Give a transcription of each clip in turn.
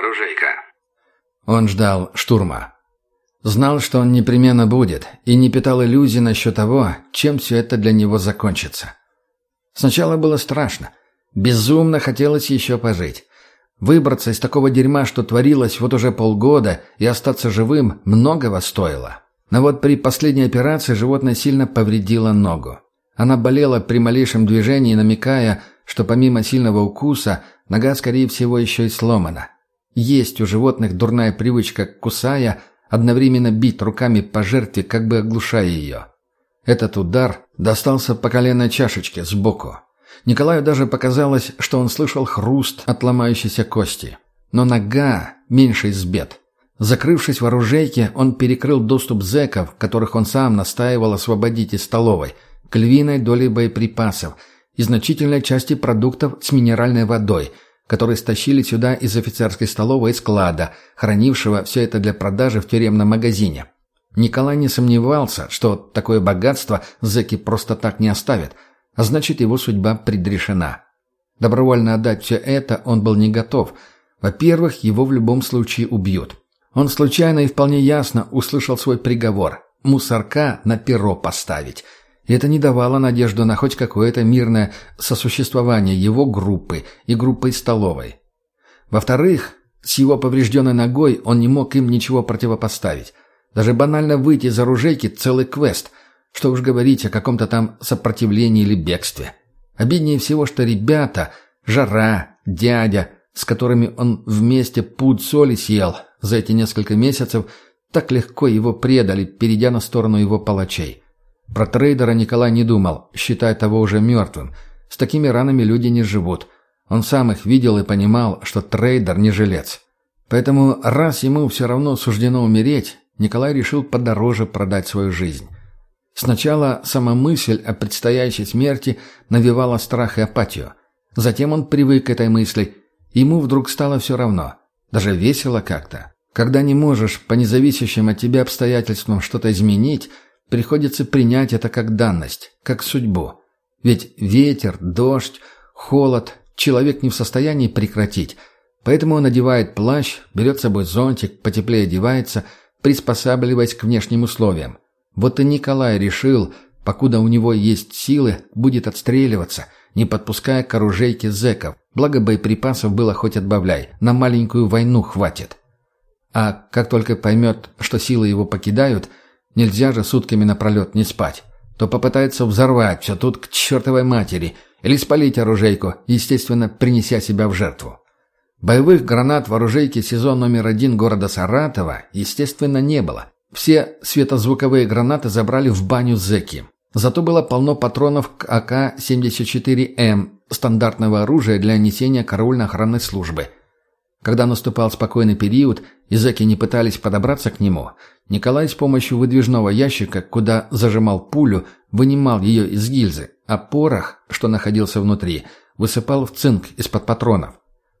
оружейка». Он ждал штурма. Знал, что он непременно будет, и не питал иллюзий насчет того, чем все это для него закончится. Сначала было страшно. Безумно хотелось еще пожить. Выбраться из такого дерьма, что творилось вот уже полгода, и остаться живым, многого стоило. Но вот при последней операции животное сильно повредило ногу. Она болела при малейшем движении, намекая, что помимо сильного укуса, нога, скорее всего, еще и сломана. Есть у животных дурная привычка, кусая, одновременно бить руками по жертве, как бы оглушая ее. Этот удар достался по коленной чашечке сбоку. Николаю даже показалось, что он слышал хруст от ломающейся кости. Но нога меньше из бед. Закрывшись в оружейке, он перекрыл доступ зэков, которых он сам настаивал освободить из столовой, к львиной доле боеприпасов и значительной части продуктов с минеральной водой, которые стащили сюда из офицерской столовой и склада, хранившего все это для продажи в тюремном магазине. Николай не сомневался, что такое богатство зэки просто так не оставят, а значит его судьба предрешена. Добровольно отдать все это он был не готов. Во-первых, его в любом случае убьют. Он случайно и вполне ясно услышал свой приговор – мусорка на перо поставить. И это не давало надежду на хоть какое-то мирное сосуществование его группы и группы столовой. Во-вторых, с его поврежденной ногой он не мог им ничего противопоставить. Даже банально выйти из оружейки – целый квест. Что уж говорить о каком-то там сопротивлении или бегстве. Обиднее всего, что ребята, жара, дядя, с которыми он вместе пуд соли съел за эти несколько месяцев, так легко его предали, перейдя на сторону его палачей. Про трейдера Николай не думал, считая того уже мертвым. С такими ранами люди не живут. Он сам их видел и понимал, что трейдер не жилец. Поэтому, раз ему все равно суждено умереть, Николай решил подороже продать свою жизнь. Сначала сама мысль о предстоящей смерти навевала страх и апатию. Затем он привык к этой мысли. Ему вдруг стало все равно. Даже весело как-то. Когда не можешь по независящим от тебя обстоятельствам что-то изменить, приходится принять это как данность, как судьбу. Ведь ветер, дождь, холод человек не в состоянии прекратить. Поэтому он одевает плащ, берет с собой зонтик, потеплее одевается – приспосабливаясь к внешним условиям. Вот и Николай решил, покуда у него есть силы, будет отстреливаться, не подпуская к оружейке зэков. Благо боеприпасов было хоть отбавляй, на маленькую войну хватит. А как только поймет, что силы его покидают, нельзя же сутками напролет не спать, то попытается взорвать все тут к чертовой матери или спалить оружейку, естественно, принеся себя в жертву. Боевых гранат в оружейке сезон номер один города Саратова, естественно, не было. Все светозвуковые гранаты забрали в баню зэки. Зато было полно патронов к АК-74М, стандартного оружия для несения караульно-охранной службы. Когда наступал спокойный период, и зэки не пытались подобраться к нему, Николай с помощью выдвижного ящика, куда зажимал пулю, вынимал ее из гильзы, а порох, что находился внутри, высыпал в цинк из-под патронов.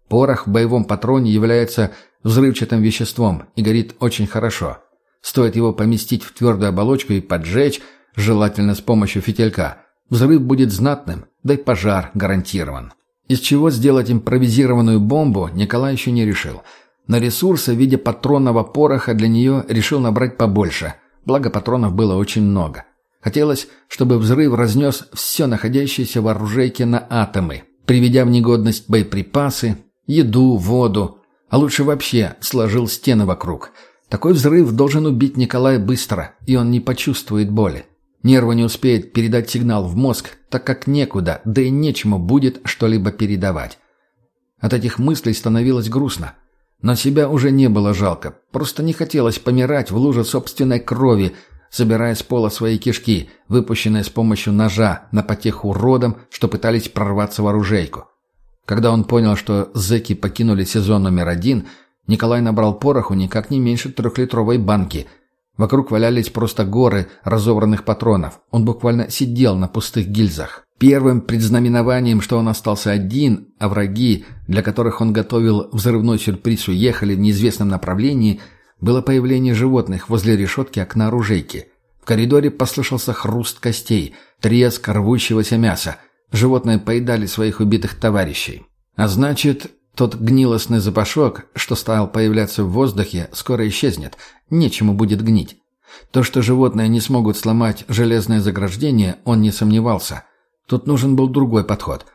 Порох в боевом патроне является взрывчатым веществом и горит очень хорошо. Стоит его поместить в твердую оболочку и поджечь, желательно с помощью фитилька, взрыв будет знатным, да и пожар гарантирован. Из чего сделать импровизированную бомбу, Николай еще не решил. На ресурсы в виде патронного пороха для нее решил набрать побольше, благо патронов было очень много. Хотелось, чтобы взрыв разнес все находящееся в оружейке на атомы, приведя в негодность боеприпасы, еду, воду, а лучше вообще сложил стены вокруг. Такой взрыв должен убить Николая быстро, и он не почувствует боли. Нервы не успеет передать сигнал в мозг, так как некуда, да и нечему будет что-либо передавать. От этих мыслей становилось грустно. Но себя уже не было жалко. Просто не хотелось помирать в луже собственной крови, собирая с пола свои кишки, выпущенные с помощью ножа на потеху уродам, что пытались прорваться в оружейку. Когда он понял, что зэки покинули сезон номер один, Николай набрал пороху никак не меньше трехлитровой банки. Вокруг валялись просто горы разобранных патронов. Он буквально сидел на пустых гильзах. Первым предзнаменованием, что он остался один, а враги, для которых он готовил взрывной сюрприз, уехали в неизвестном направлении, было появление животных возле решетки окна оружейки. В коридоре послышался хруст костей, треск рвущегося мяса – Животные поедали своих убитых товарищей. А значит, Тот гнилостный запашок, что стал появляться в воздухе, скоро исчезнет. Нечему будет гнить. То, что животные не смогут сломать железное заграждение, он не сомневался. Тут нужен был другой подход.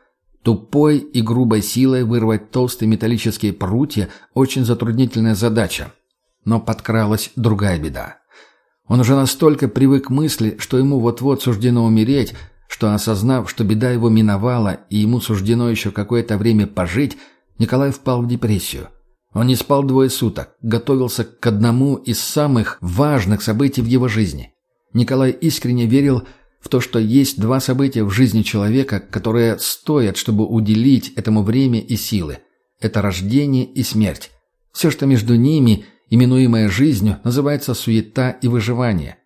Тупой и грубой силой вырвать толстые металлические прутья – очень затруднительная задача. Но подкралась другая беда. Он уже настолько привык к мысли, что ему вот-вот суждено умереть, что, осознав, что беда его миновала и ему суждено еще какое-то время пожить, Николай впал в депрессию. Он не спал двое суток, готовился к одному из самых важных событий в его жизни. Николай искренне верил в то, что есть два события в жизни человека, которые стоят, чтобы уделить этому время и силы. Это рождение и смерть. Все, что между ними – именуемое жизнью, называется суета и выживание.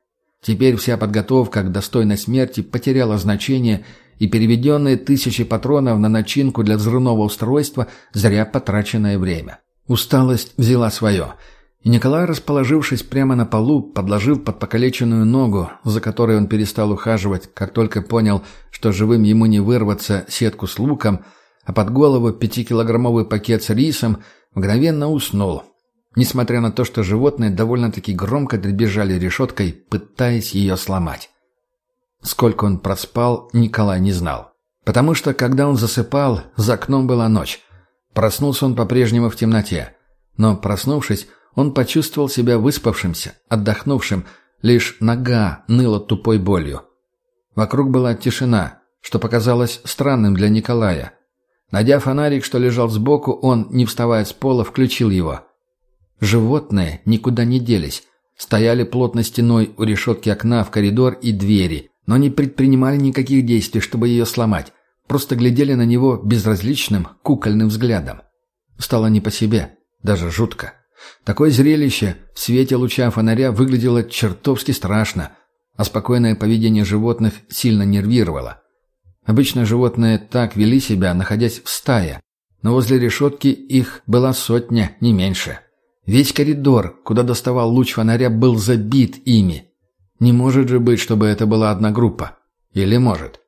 Теперь вся подготовка к достойной смерти потеряла значение, и переведенные тысячи патронов на начинку для взрывного устройства – зря потраченное время. Усталость взяла свое, и Николай, расположившись прямо на полу, подложив под покалеченную ногу, за которой он перестал ухаживать, как только понял, что живым ему не вырваться сетку с луком, а под голову пятикилограммовый пакет с рисом, мгновенно уснул, несмотря на то, что животные довольно-таки громко дребезжали решеткой, пытаясь ее сломать. Сколько он проспал, Николай не знал. Потому что, когда он засыпал, за окном была ночь. Проснулся он по-прежнему в темноте. Но, проснувшись, он почувствовал себя выспавшимся, отдохнувшим, лишь нога ныла тупой болью. Вокруг была тишина, что показалось странным для Николая. Найдя фонарик, что лежал сбоку, он, не вставая с пола, включил его. Животные никуда не делись. Стояли плотно стеной у решетки окна в коридор и двери, но не предпринимали никаких действий, чтобы ее сломать. Просто глядели на него безразличным, кукольным взглядом. Стало не по себе, даже жутко. Такое зрелище в свете луча фонаря выглядело чертовски страшно, а спокойное поведение животных сильно нервировало. Обычно животные так вели себя, находясь в стае, но возле решетки их была сотня, не меньше. Весь коридор, куда доставал луч фонаря, был забит ими. Не может же быть, чтобы это была одна группа. Или может?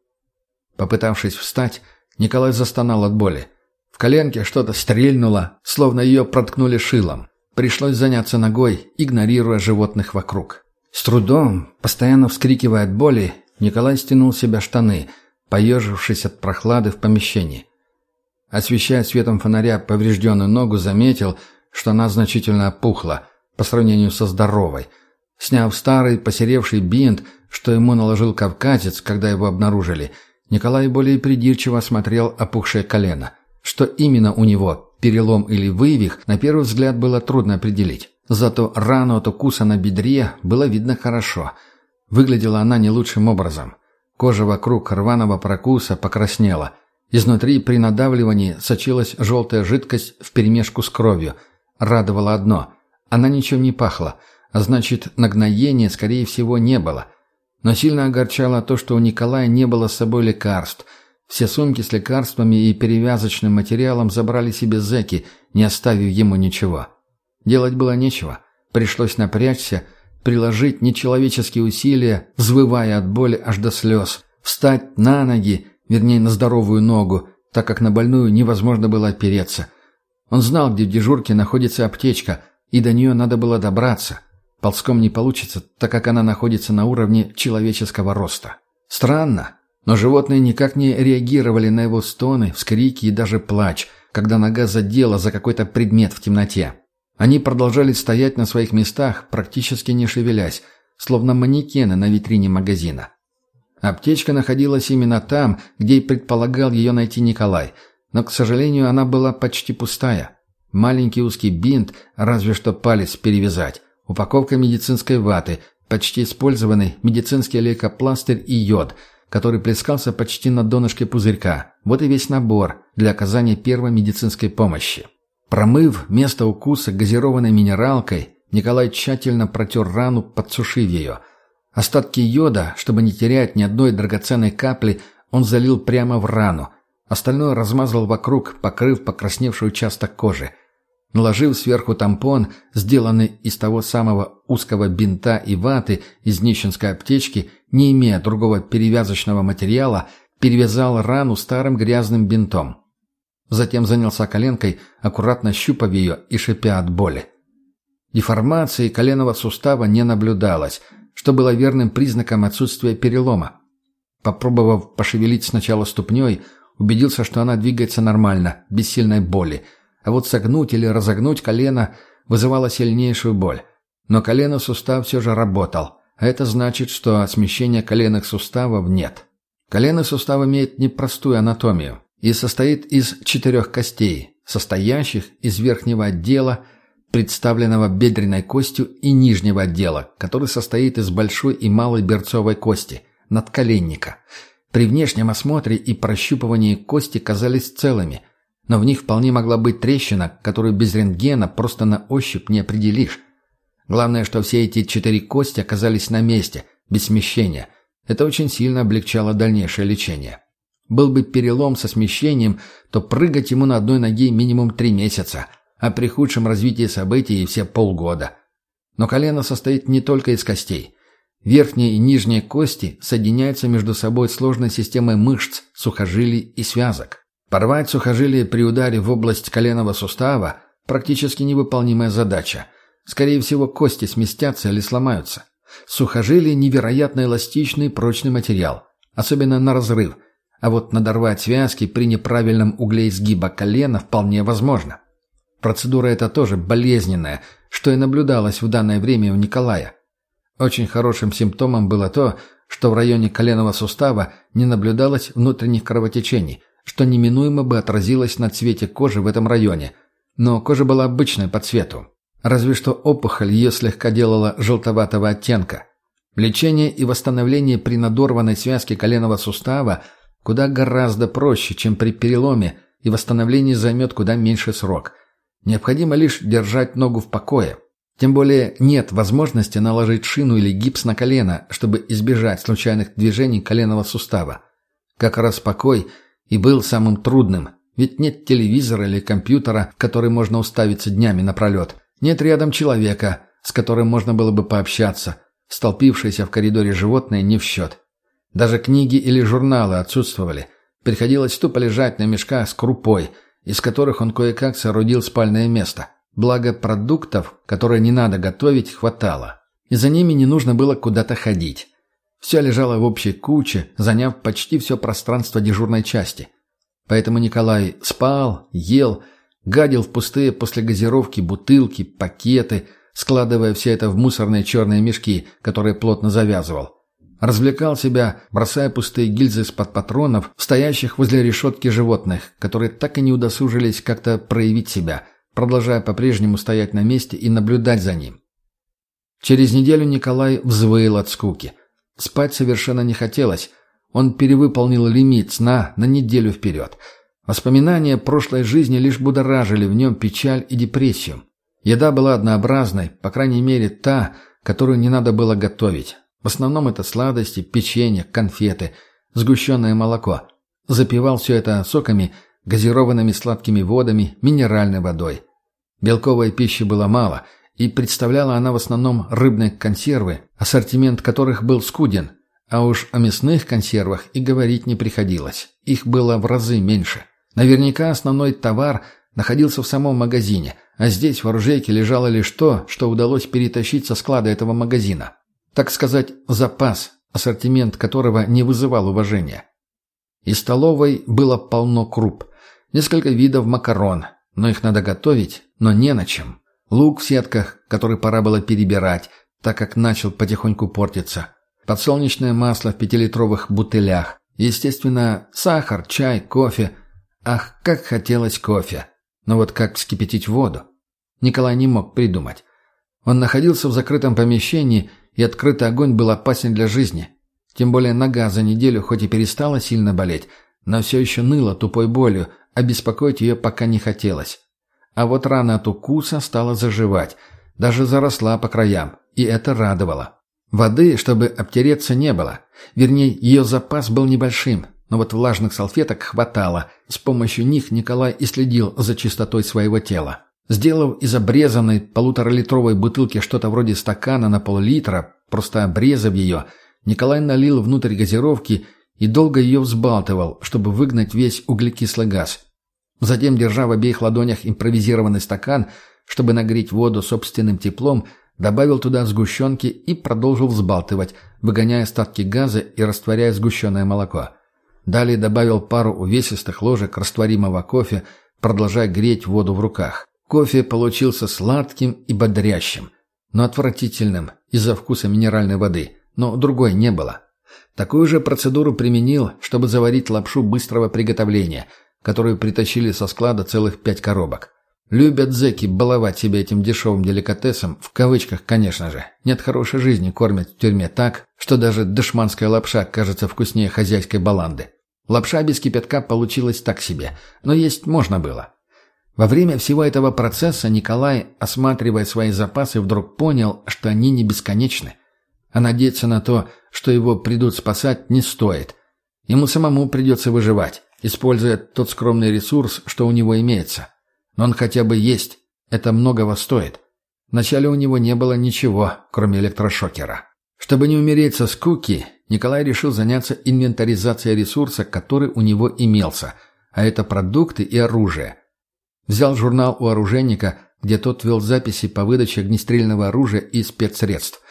Попытавшись встать, Николай застонал от боли. В коленке что-то стрельнуло, словно ее проткнули шилом. Пришлось заняться ногой, игнорируя животных вокруг. С трудом, постоянно вскрикивая от боли, Николай стянул с себя штаны, поежившись от прохлады в помещении. Освещая светом фонаря поврежденную ногу, заметил, что она значительно опухла по сравнению со здоровой. Сняв старый посеревший бинт, что ему наложил кавказец, когда его обнаружили, Николай более придирчиво осмотрел опухшее колено. Что именно у него, перелом или вывих, на первый взгляд было трудно определить. Зато рану от укуса на бедре было видно хорошо. Выглядела она не лучшим образом. Кожа вокруг рваного прокуса покраснела. Изнутри при надавливании сочилась желтая жидкость вперемешку с кровью – Радовало одно – она ничем не пахла, а значит, нагноения, скорее всего, не было. Но сильно огорчало то, что у Николая не было с собой лекарств. Все сумки с лекарствами и перевязочным материалом забрали себе зэки, не оставив ему ничего. Делать было нечего. Пришлось напрячься, приложить нечеловеческие усилия, взвывая от боли аж до слез, встать на ноги, вернее, на здоровую ногу, так как на больную невозможно было опереться – он знал, где в дежурке находится аптечка, и до нее надо было добраться. Ползком не получится, так как она находится на уровне человеческого роста. Странно, но животные никак не реагировали на его стоны, вскрики и даже плач, когда нога задела за какой-то предмет в темноте. Они продолжали стоять на своих местах, практически не шевелясь, словно манекены на витрине магазина. Аптечка находилась именно там, где и предполагал ее найти Николай – но, к сожалению, она была почти пустая. Маленький узкий бинт, разве что палец перевязать. Упаковка медицинской ваты, почти использованный медицинский лейкопластырь и йод, который плескался почти на донышке пузырька. Вот и весь набор для оказания первой медицинской помощи. Промыв место укуса газированной минералкой, Николай тщательно протер рану, подсушив ее. Остатки йода, чтобы не терять ни одной драгоценной капли, он залил прямо в рану – Остальное размазал вокруг, покрыв покрасневший участок кожи. Наложив сверху тампон, сделанный из того самого узкого бинта и ваты из нищенской аптечки, не имея другого перевязочного материала, перевязал рану старым грязным бинтом. Затем занялся коленкой, аккуратно щупав ее и шипя от боли. Деформации коленного сустава не наблюдалось, что было верным признаком отсутствия перелома. Попробовав пошевелить сначала ступней, убедился, что она двигается нормально, без сильной боли. А вот согнуть или разогнуть колено вызывало сильнейшую боль. Но колено-сустав все же работал, а это значит, что смещения коленных суставов нет. Коленный сустав имеет непростую анатомию и состоит из четырех костей, состоящих из верхнего отдела, представленного бедренной костью, и нижнего отдела, который состоит из большой и малой берцовой кости, надколенника. При внешнем осмотре и прощупывании кости казались целыми, но в них вполне могла быть трещина, которую без рентгена просто на ощупь не определишь. Главное, что все эти четыре кости оказались на месте, без смещения – это очень сильно облегчало дальнейшее лечение. Был бы перелом со смещением, то прыгать ему на одной ноге минимум три месяца, а при худшем развитии событий и все полгода. Но колено состоит не только из костей. Верхние и нижние кости соединяются между собой сложной системой мышц, сухожилий и связок. Порвать сухожилие при ударе в область коленного сустава – практически невыполнимая задача. Скорее всего, кости сместятся или сломаются. Сухожилие – невероятно эластичный прочный материал, особенно на разрыв, а вот надорвать связки при неправильном угле изгиба колена вполне возможно. Процедура эта тоже болезненная, что и наблюдалось в данное время у Николая. Очень хорошим симптомом было то, что в районе коленного сустава не наблюдалось внутренних кровотечений, что неминуемо бы отразилось на цвете кожи в этом районе, но кожа была обычной по цвету, Разве что опухоль ее слегка делала желтоватого оттенка. Лечение и восстановление при надорванной связке коленного сустава куда гораздо проще, чем при переломе, и восстановление займет куда меньше срок. Необходимо лишь держать ногу в покое. Тем более нет возможности наложить шину или гипс на колено, чтобы избежать случайных движений коленного сустава. Как раз покой и был самым трудным, ведь нет телевизора или компьютера, который можно уставиться днями напролет. Нет рядом человека, с которым можно было бы пообщаться. Столпившиеся в коридоре животные не в счет. Даже книги или журналы отсутствовали. Приходилось тупо лежать на мешках с крупой, из которых он кое-как соорудил спальное место. Благо продуктов, которые не надо готовить, хватало. И за ними не нужно было куда-то ходить. Все лежало в общей куче, заняв почти все пространство дежурной части. Поэтому Николай спал, ел Гадил в пустые после газировки бутылки, пакеты, складывая все это в мусорные черные мешки, которые плотно завязывал. Развлекал себя, бросая пустые гильзы из-под патронов, стоящих возле решетки животных, которые так и не удосужились как-то проявить себя, продолжая по-прежнему стоять на месте и наблюдать за ним. Через неделю Николай взвыл от скуки. Спать совершенно не хотелось. Он перевыполнил лимит сна на неделю вперед – Воспоминания прошлой жизни лишь будоражили в нем печаль и депрессию. Еда была однообразной, по крайней мере та, которую не надо было готовить. В основном это сладости, печенье, конфеты, сгущенное молоко. Запивал все это соками, газированными сладкими водами, минеральной водой. Белковой пищи было мало, и представляла она в основном рыбные консервы, ассортимент которых был скуден, а уж о мясных консервах и говорить не приходилось. Их было в разы меньше. Наверняка основной товар находился в самом магазине, а здесь в оружейке лежало лишь то, что удалось перетащить со склада этого магазина. Так сказать, запас, ассортимент которого не вызывал уважения. И столовой было полно круп. Несколько видов макарон, но их надо готовить, но не на чем. Лук в сетках, который пора было перебирать, так как начал потихоньку портиться. Подсолнечное масло в пятилитровых бутылях. Естественно, сахар, чай, кофе – Ах, как хотелось кофе. Но вот как вскипятить воду? Николай не мог придумать. Он находился в закрытом помещении, и открытый огонь был опасен для жизни. Тем более нога за неделю хоть и перестала сильно болеть, но все еще ныла тупой болью, а беспокоить ее пока не хотелось. А вот рана от укуса стала заживать, даже заросла по краям, и это радовало. Воды, чтобы обтереться, не было. Вернее, ее запас был небольшим, но вот влажных салфеток хватало. С помощью них Николай и следил за чистотой своего тела. Сделав из обрезанной полуторалитровой бутылки что-то вроде стакана на пол-литра, просто обрезав ее, Николай налил внутрь газировки и долго ее взбалтывал, чтобы выгнать весь углекислый газ. Затем, держа в обеих ладонях импровизированный стакан, чтобы нагреть воду собственным теплом, добавил туда сгущенки и продолжил взбалтывать, выгоняя остатки газа и растворяя сгущенное молоко. Далее добавил пару увесистых ложек растворимого кофе, продолжая греть воду в руках. Кофе получился сладким и бодрящим, но отвратительным из-за вкуса минеральной воды, но другой не было. Такую же процедуру применил, чтобы заварить лапшу быстрого приготовления, которую притащили со склада целых пять коробок. Любят зэки баловать себя этим дешевым деликатесом, в кавычках, конечно же. Нет хорошей жизни, кормят в тюрьме так, что даже дешманская лапша кажется вкуснее хозяйской баланды. Лапша без кипятка получилась так себе, но есть можно было. Во время всего этого процесса Николай, осматривая свои запасы, вдруг понял, что они не бесконечны. А надеяться на то, что его придут спасать, не стоит. Ему самому придется выживать, используя тот скромный ресурс, что у него имеется. Но он хотя бы есть. Это многого стоит. Вначале у него не было ничего, кроме электрошокера. Чтобы не умереть со скуки, Николай решил заняться инвентаризацией ресурса, который у него имелся, а это продукты и оружие. Взял журнал у оружейника, где тот вел записи по выдаче огнестрельного оружия и спецсредств.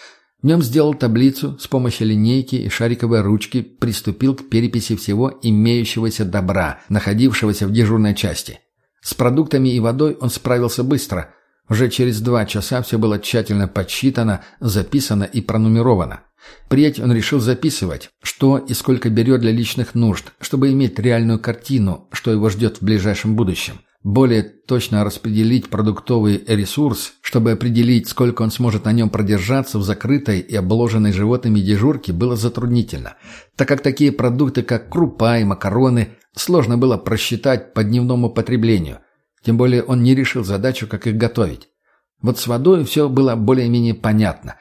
В нем сделал таблицу, с помощью линейки и шариковой ручки приступил к переписи всего имеющегося добра, находившегося в дежурной части. С продуктами и водой он справился быстро. Уже через два часа все было тщательно подсчитано, записано и пронумеровано. Приять он решил записывать, что и сколько берет для личных нужд, чтобы иметь реальную картину, что его ждет в ближайшем будущем. Более точно распределить продуктовый ресурс, чтобы определить, сколько он сможет на нем продержаться в закрытой и обложенной животными дежурке, было затруднительно, так как такие продукты, как крупа и макароны, сложно было просчитать по дневному потреблению. Тем более он не решил задачу, как их готовить. Вот с водой все было более-менее понятно.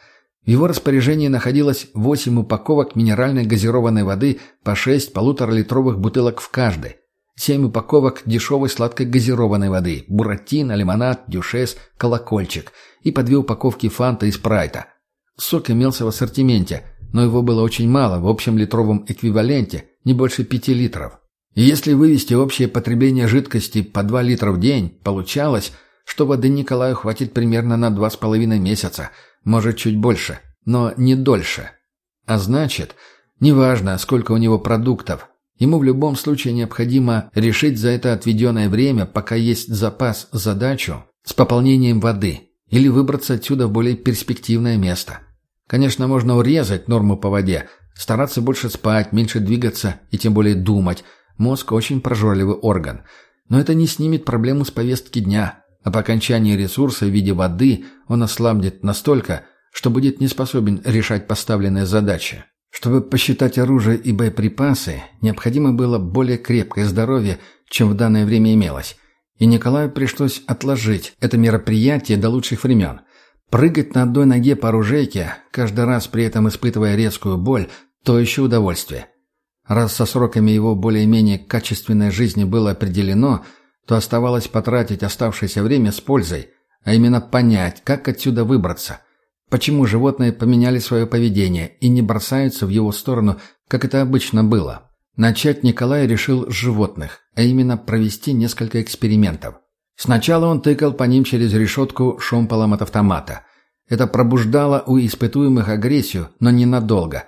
В его распоряжении находилось 8 упаковок минеральной газированной воды по 6 полуторалитровых бутылок в каждой. Семь упаковок дешевой сладкой газированной воды, буратино, лимонад, дюшес, колокольчик и по две упаковки фанта и спрайта. Сок имелся в ассортименте, но его было очень мало в общем литровом эквиваленте, не больше пяти литров. И если вывести общее потребление жидкости по 2 литра в день, получалось, что воды Николаю хватит примерно на два с половиной месяца, может чуть больше, но не дольше. А значит, неважно, сколько у него продуктов, Ему в любом случае необходимо решить за это отведенное время, пока есть запас, задачу с пополнением воды или выбраться отсюда в более перспективное место. Конечно, можно урезать норму по воде, стараться больше спать, меньше двигаться и тем более думать. Мозг очень прожорливый орган. Но это не снимет проблему с повестки дня, а по окончании ресурса в виде воды он ослабнет настолько, что будет не способен решать поставленные задачи. Чтобы посчитать оружие и боеприпасы, необходимо было более крепкое здоровье, чем в данное время имелось. И Николаю пришлось отложить это мероприятие до лучших времен. Прыгать на одной ноге по оружейке, каждый раз при этом испытывая резкую боль, то еще удовольствие. Раз со сроками его более-менее качественной жизни было определено, то оставалось потратить оставшееся время с пользой, а именно понять, как отсюда выбраться – Почему животные поменяли свое поведение и не бросаются в его сторону, как это обычно было? Начать Николай решил с животных, а именно провести несколько экспериментов. Сначала он тыкал по ним через решетку шомполом от автомата. Это пробуждало у испытуемых агрессию, но ненадолго.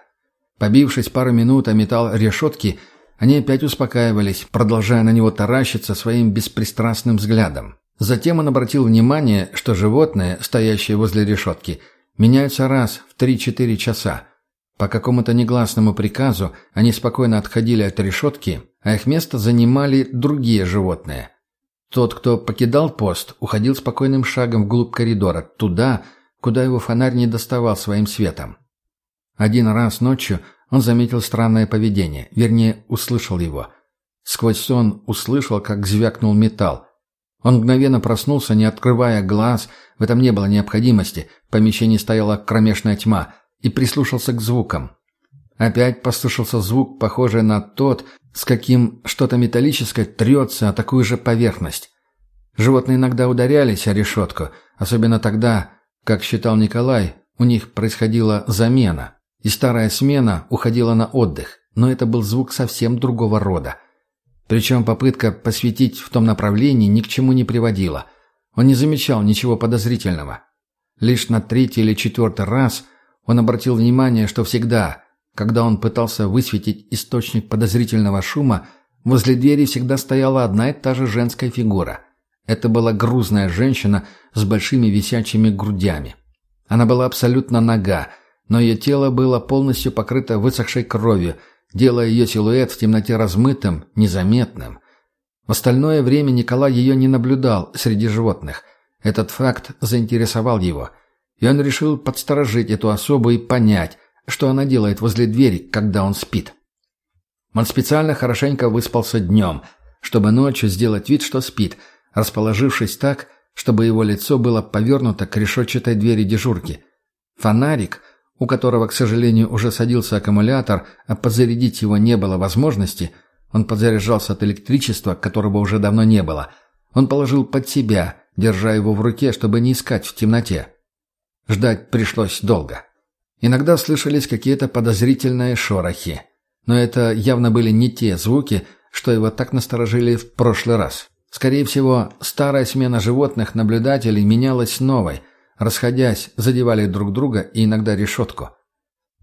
Побившись пару минут о металл решетки, они опять успокаивались, продолжая на него таращиться своим беспристрастным взглядом. Затем он обратил внимание, что животные, стоящие возле решетки – меняются раз в 3-4 часа. По какому-то негласному приказу они спокойно отходили от решетки, а их место занимали другие животные. Тот, кто покидал пост, уходил спокойным шагом вглубь коридора, туда, куда его фонарь не доставал своим светом. Один раз ночью он заметил странное поведение, вернее, услышал его. Сквозь сон услышал, как звякнул металл. Он мгновенно проснулся, не открывая глаз, в этом не было необходимости, в помещении стояла кромешная тьма, и прислушался к звукам. Опять послышался звук, похожий на тот, с каким что-то металлическое трется о такую же поверхность. Животные иногда ударялись о решетку, особенно тогда, как считал Николай, у них происходила замена, и старая смена уходила на отдых, но это был звук совсем другого рода. Причем попытка посветить в том направлении ни к чему не приводила. Он не замечал ничего подозрительного. Лишь на третий или четвертый раз он обратил внимание, что всегда, когда он пытался высветить источник подозрительного шума, возле двери всегда стояла одна и та же женская фигура. Это была грузная женщина с большими висячими грудями. Она была абсолютно нага, но ее тело было полностью покрыто высохшей кровью, делая ее силуэт в темноте размытым, незаметным. В остальное время Николай ее не наблюдал среди животных. Этот факт заинтересовал его, и он решил подсторожить эту особу и понять, что она делает возле двери, когда он спит. Он специально хорошенько выспался днем, чтобы ночью сделать вид, что спит, расположившись так, чтобы его лицо было повернуто к решетчатой двери дежурки. Фонарик — у которого, к сожалению, уже садился аккумулятор, а подзарядить его не было возможности, он подзаряжался от электричества, которого уже давно не было. Он положил под себя, держа его в руке, чтобы не искать в темноте. Ждать пришлось долго. Иногда слышались какие-то подозрительные шорохи. Но это явно были не те звуки, что его так насторожили в прошлый раз. Скорее всего, старая смена животных наблюдателей менялась новой – расходясь, задевали друг друга и иногда решетку.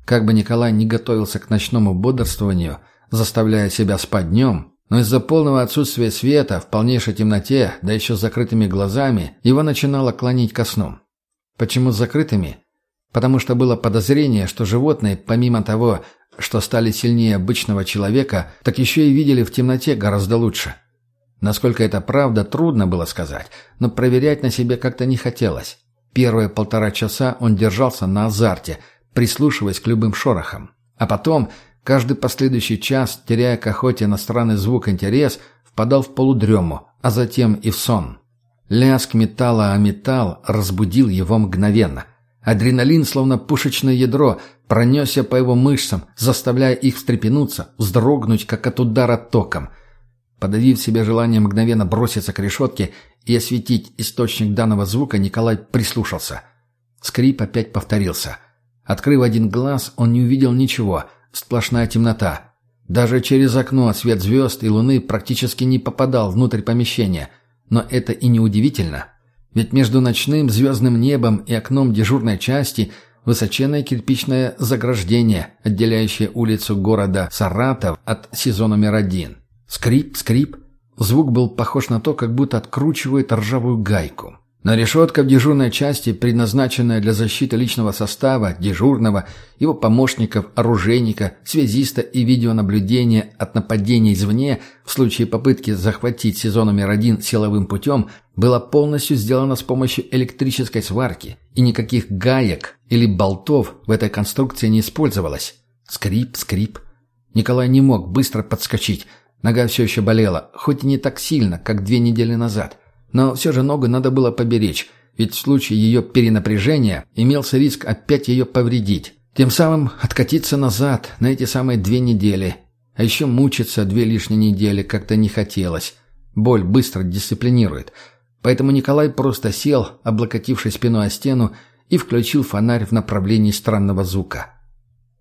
Как бы Николай не готовился к ночному бодрствованию, заставляя себя спать днем, но из-за полного отсутствия света, в полнейшей темноте, да еще с закрытыми глазами, его начинало клонить ко сну. Почему с закрытыми? Потому что было подозрение, что животные, помимо того, что стали сильнее обычного человека, так еще и видели в темноте гораздо лучше. Насколько это правда, трудно было сказать, но проверять на себе как-то не хотелось. Первые полтора часа он держался на азарте, прислушиваясь к любым шорохам. А потом, каждый последующий час, теряя к охоте на странный звук интерес, впадал в полудрему, а затем и в сон. Лязг металла о металл разбудил его мгновенно. Адреналин, словно пушечное ядро, пронесся по его мышцам, заставляя их встрепенуться, вздрогнуть, как от удара током. Подавив себе желание мгновенно броситься к решетке и осветить источник данного звука, Николай прислушался. Скрип опять повторился. Открыв один глаз, он не увидел ничего, сплошная темнота. Даже через окно свет звезд и луны практически не попадал внутрь помещения. Но это и не удивительно. Ведь между ночным звездным небом и окном дежурной части высоченное кирпичное заграждение, отделяющее улицу города Саратов от СИЗО номер один. Скрип, скрип. Звук был похож на то, как будто откручивает ржавую гайку. Но решетка в дежурной части, предназначенная для защиты личного состава, дежурного, его помощников, оружейника, связиста и видеонаблюдения от нападений извне в случае попытки захватить сезон номер один силовым путем, была полностью сделана с помощью электрической сварки, и никаких гаек или болтов в этой конструкции не использовалось. Скрип, скрип. Николай не мог быстро подскочить, Нога все еще болела, хоть и не так сильно, как две недели назад. Но все же ногу надо было поберечь, ведь в случае ее перенапряжения имелся риск опять ее повредить. Тем самым откатиться назад на эти самые две недели. А еще мучиться две лишние недели как-то не хотелось. Боль быстро дисциплинирует. Поэтому Николай просто сел, облокотившись спиной о стену, и включил фонарь в направлении странного звука.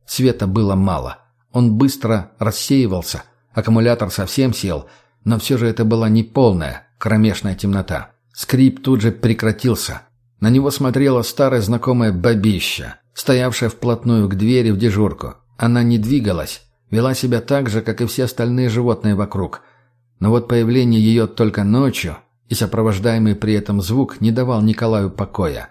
Света было мало. Он быстро рассеивался – Аккумулятор совсем сел, но все же это была не полная, кромешная темнота. Скрип тут же прекратился. На него смотрела старая знакомая бабища, стоявшая вплотную к двери в дежурку. Она не двигалась, вела себя так же, как и все остальные животные вокруг. Но вот появление ее только ночью и сопровождаемый при этом звук не давал Николаю покоя.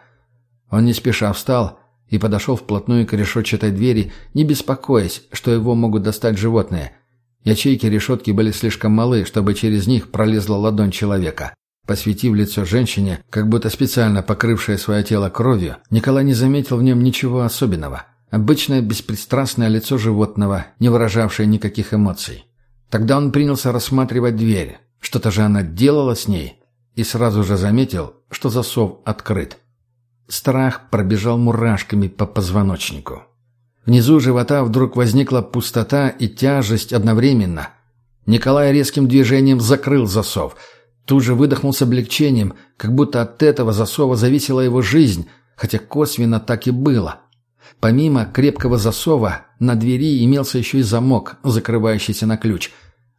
Он не спеша встал и подошел вплотную к решетчатой двери, не беспокоясь, что его могут достать животные – Ячейки решетки были слишком малы, чтобы через них пролезла ладонь человека. Посветив лицо женщине, как будто специально покрывшее свое тело кровью, Николай не заметил в нем ничего особенного. Обычное беспристрастное лицо животного, не выражавшее никаких эмоций. Тогда он принялся рассматривать дверь. Что-то же она делала с ней. И сразу же заметил, что засов открыт. Страх пробежал мурашками по позвоночнику. Внизу живота вдруг возникла пустота и тяжесть одновременно. Николай резким движением закрыл засов. Тут же выдохнул с облегчением, как будто от этого засова зависела его жизнь, хотя косвенно так и было. Помимо крепкого засова, на двери имелся еще и замок, закрывающийся на ключ.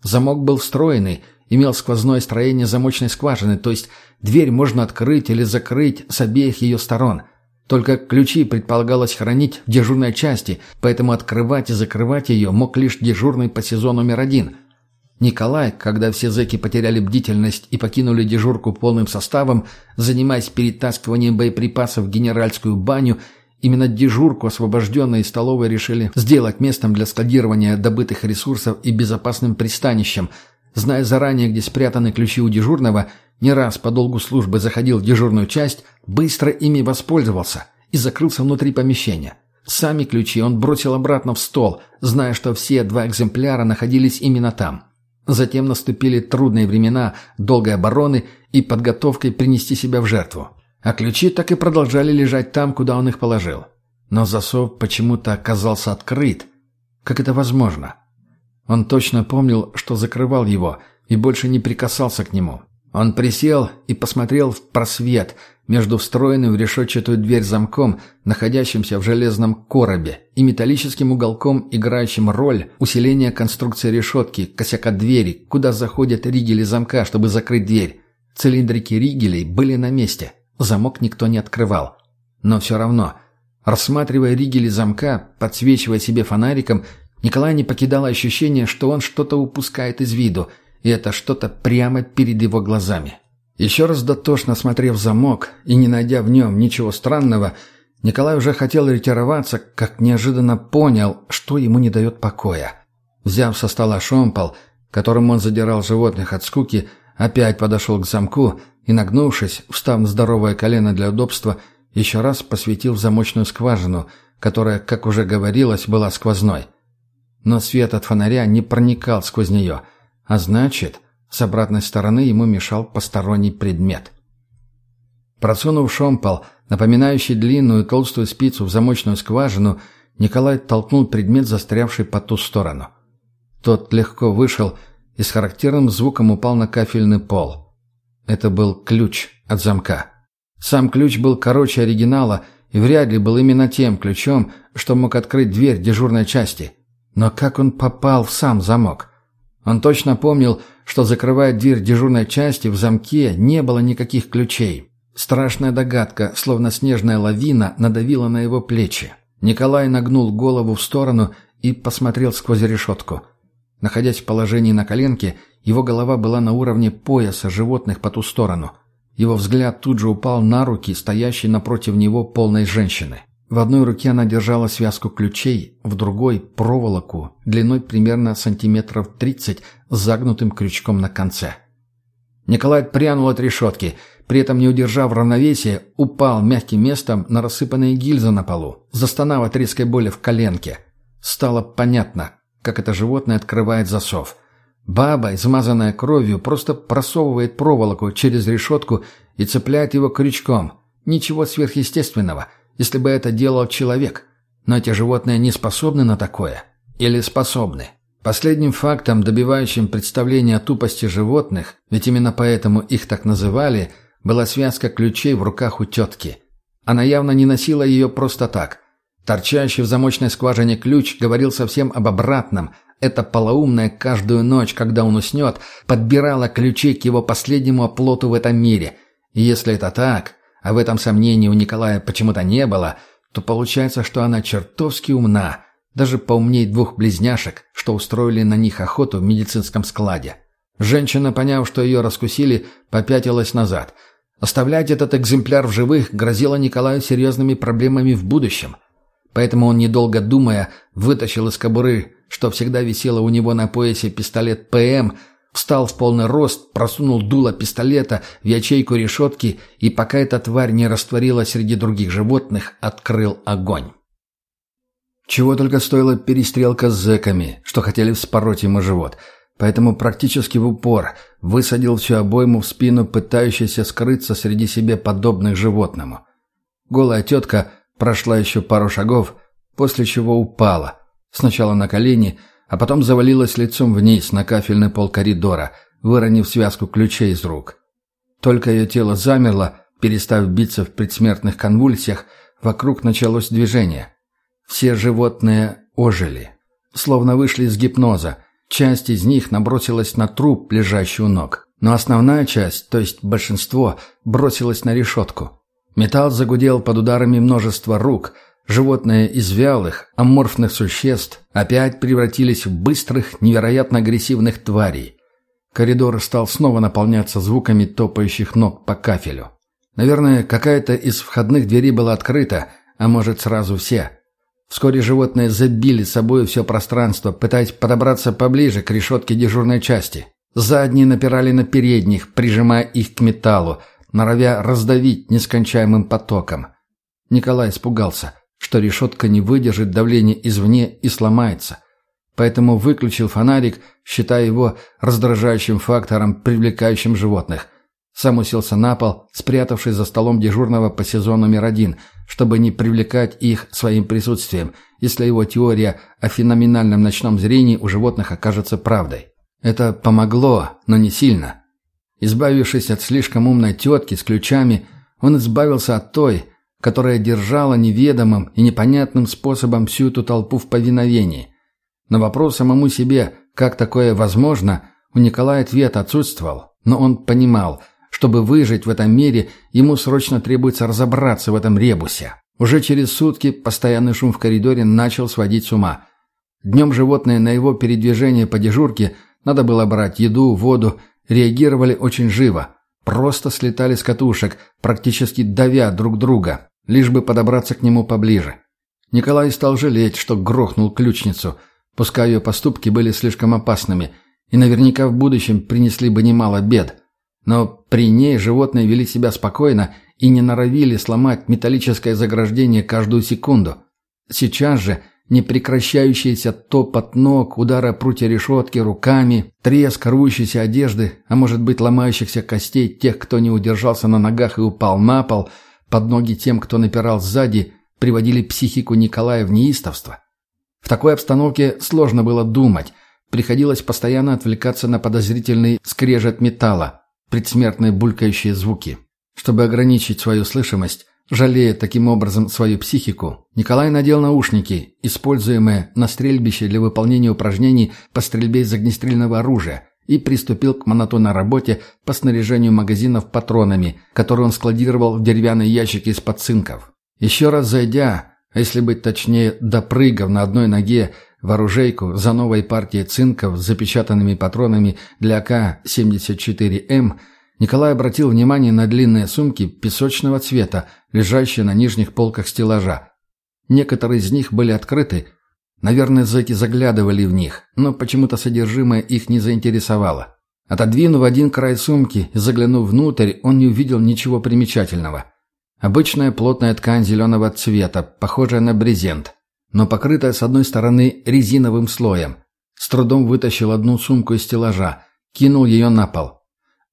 Замок был встроенный, имел сквозное строение замочной скважины, то есть дверь можно открыть или закрыть с обеих ее сторон. Только ключи предполагалось хранить в дежурной части, поэтому открывать и закрывать ее мог лишь дежурный по сезону номер один. Николай, когда все зэки потеряли бдительность и покинули дежурку полным составом, занимаясь перетаскиванием боеприпасов в генеральскую баню, Именно дежурку, освобожденной из столовой, решили сделать местом для складирования добытых ресурсов и безопасным пристанищем. Зная заранее, где спрятаны ключи у дежурного, не раз по долгу службы заходил в дежурную часть, быстро ими воспользовался и закрылся внутри помещения. Сами ключи он бросил обратно в стол, зная, что все два экземпляра находились именно там. Затем наступили трудные времена долгой обороны и подготовкой принести себя в жертву. А ключи так и продолжали лежать там, куда он их положил. Но засов почему-то оказался открыт. Как это возможно? Он точно помнил, что закрывал его, и больше не прикасался к нему. Он присел и посмотрел в просвет между встроенным в решетчатую дверь замком, находящимся в железном коробе, и металлическим уголком, играющим роль усиления конструкции решетки, косяка двери, куда заходят ригели замка, чтобы закрыть дверь. Цилиндрики ригелей были на месте. Замок никто не открывал. Но все равно, рассматривая ригели замка, подсвечивая себе фонариком, Николай не покидал ощущение, что он что-то упускает из виду, и это что-то прямо перед его глазами. Еще раз дотошно смотрев замок и не найдя в нем ничего странного, Николай уже хотел ретироваться, как неожиданно понял, что ему не дает покоя. Взяв со стола шомпол, которым он задирал животных от скуки, опять подошел к замку и, нагнувшись, встав на здоровое колено для удобства, еще раз посветил в замочную скважину, которая, как уже говорилось, была сквозной. Но свет от фонаря не проникал сквозь нее, а значит, с обратной стороны ему мешал посторонний предмет. Просунув шомпол, напоминающий длинную толстую спицу в замочную скважину, Николай толкнул предмет, застрявший по ту сторону. Тот легко вышел и с характерным звуком упал на кафельный пол – это был ключ от замка. Сам ключ был короче оригинала и вряд ли был именно тем ключом, что мог открыть дверь дежурной части. Но как он попал в сам замок? Он точно помнил, что закрывая дверь дежурной части в замке не было никаких ключей. Страшная догадка, словно снежная лавина, надавила на его плечи. Николай нагнул голову в сторону и посмотрел сквозь решетку. Находясь в положении на коленке, его голова была на уровне пояса животных по ту сторону. Его взгляд тут же упал на руки, стоящей напротив него полной женщины. В одной руке она держала связку ключей, в другой – проволоку, длиной примерно сантиметров 30, с загнутым крючком на конце. Николай прянул от решетки, при этом не удержав равновесия, упал мягким местом на рассыпанные гильзы на полу, застонав от резкой боли в коленке. Стало понятно, как это животное открывает засов – Баба, измазанная кровью, просто просовывает проволоку через решетку и цепляет его крючком. Ничего сверхъестественного, если бы это делал человек. Но эти животные не способны на такое. Или способны. Последним фактом, добивающим представления о тупости животных, ведь именно поэтому их так называли, была связка ключей в руках у тетки. Она явно не носила ее просто так. Торчащий в замочной скважине ключ говорил совсем об обратном – эта полоумная каждую ночь, когда он уснет, подбирала ключи к его последнему оплоту в этом мире. И если это так, а в этом сомнений у Николая почему-то не было, то получается, что она чертовски умна, даже поумнее двух близняшек, что устроили на них охоту в медицинском складе. Женщина, поняв, что ее раскусили, попятилась назад. Оставлять этот экземпляр в живых грозило Николаю серьезными проблемами в будущем. Поэтому он, недолго думая, вытащил из кобуры что всегда висело у него на поясе пистолет ПМ, встал в полный рост, просунул дуло пистолета в ячейку решетки и, пока эта тварь не растворилась среди других животных, открыл огонь. Чего только стоила перестрелка с зэками, что хотели вспороть ему живот, поэтому практически в упор высадил всю обойму в спину пытающейся скрыться среди себе подобных животному. Голая тетка прошла еще пару шагов, после чего упала – Сначала на колени, а потом завалилась лицом вниз на кафельный пол коридора, выронив связку ключей из рук. Только ее тело замерло, перестав биться в предсмертных конвульсиях, вокруг началось движение. Все животные ожили, словно вышли из гипноза, Часть из них набросилась на труп, лежащий у ног. Но основная часть, то есть большинство, бросилась на решетку. Металл загудел под ударами множества рук. Животные из вялых, аморфных существ опять превратились в быстрых, невероятно агрессивных тварей. Коридор стал снова наполняться звуками топающих ног по кафелю. Наверное, какая-то из входных дверей была открыта, а может, сразу все. Вскоре животные забили собой все пространство, пытаясь подобраться поближе к решетке дежурной части. Задние напирали на передних, прижимая их к металлу, норовя раздавить нескончаемым потоком. Николай испугался, что решетка не выдержит давления извне и сломается. Поэтому выключил фонарик, считая его раздражающим фактором, привлекающим животных. Сам уселся на пол, спрятавшись за столом дежурного по сезону номер один, чтобы не привлекать их своим присутствием, если его теория о феноменальном ночном зрении у животных окажется правдой. Это помогло, но не сильно. Избавившись от слишком умной тетки с ключами, он избавился от той, которая держала неведомым и непонятным способом всю эту толпу в повиновении. На вопрос самому себе, как такое возможно, у Николая ответ отсутствовал, но он понимал – чтобы выжить в этом мире, ему срочно требуется разобраться в этом ребусе. Уже через сутки постоянный шум в коридоре начал сводить с ума. Днем животные на его передвижение по дежурке надо было брать еду, воду, реагировали очень живо. Просто слетали с катушек, практически давя друг друга, лишь бы подобраться к нему поближе. Николай стал жалеть, что грохнул ключницу, пускай ее поступки были слишком опасными и наверняка в будущем принесли бы немало бед – но при ней животные вели себя спокойно и не норовили сломать металлическое заграждение каждую секунду. Сейчас же непрекращающийся топот ног, удара прутья решетки руками, треск рвущейся одежды, а может быть ломающихся костей тех, кто не удержался на ногах и упал на пол, под ноги тем, кто напирал сзади, приводили психику Николая в неистовство. В такой обстановке сложно было думать, приходилось постоянно отвлекаться на подозрительный скрежет металла, предсмертные булькающие звуки. Чтобы ограничить свою слышимость, жалея таким образом свою психику, Николай надел наушники, используемые на стрельбище для выполнения упражнений по стрельбе из огнестрельного оружия, и приступил к монотонной работе по снаряжению магазинов патронами, которые он складировал в деревянные ящики из-под цинков. Еще раз зайдя, а если быть точнее, допрыгав на одной ноге в оружейку за новой партией цинков с запечатанными патронами для К-74М, Николай обратил внимание на длинные сумки песочного цвета, лежащие на нижних полках стеллажа. Некоторые из них были открыты. Наверное, зэки заглядывали в них, но почему-то содержимое их не заинтересовало. Отодвинув один край сумки и заглянув внутрь, он не увидел ничего примечательного. Обычная плотная ткань зеленого цвета, похожая на брезент но покрытая с одной стороны резиновым слоем. С трудом вытащил одну сумку из стеллажа, кинул ее на пол.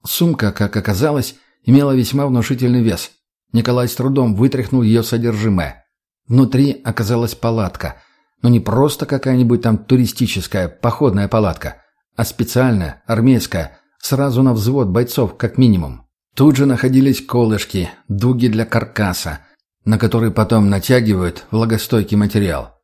Сумка, как оказалось, имела весьма внушительный вес. Николай с трудом вытряхнул ее содержимое. Внутри оказалась палатка, но не просто какая-нибудь там туристическая, походная палатка, а специальная, армейская, сразу на взвод бойцов, как минимум. Тут же находились колышки, дуги для каркаса, на который потом натягивают влагостойкий материал.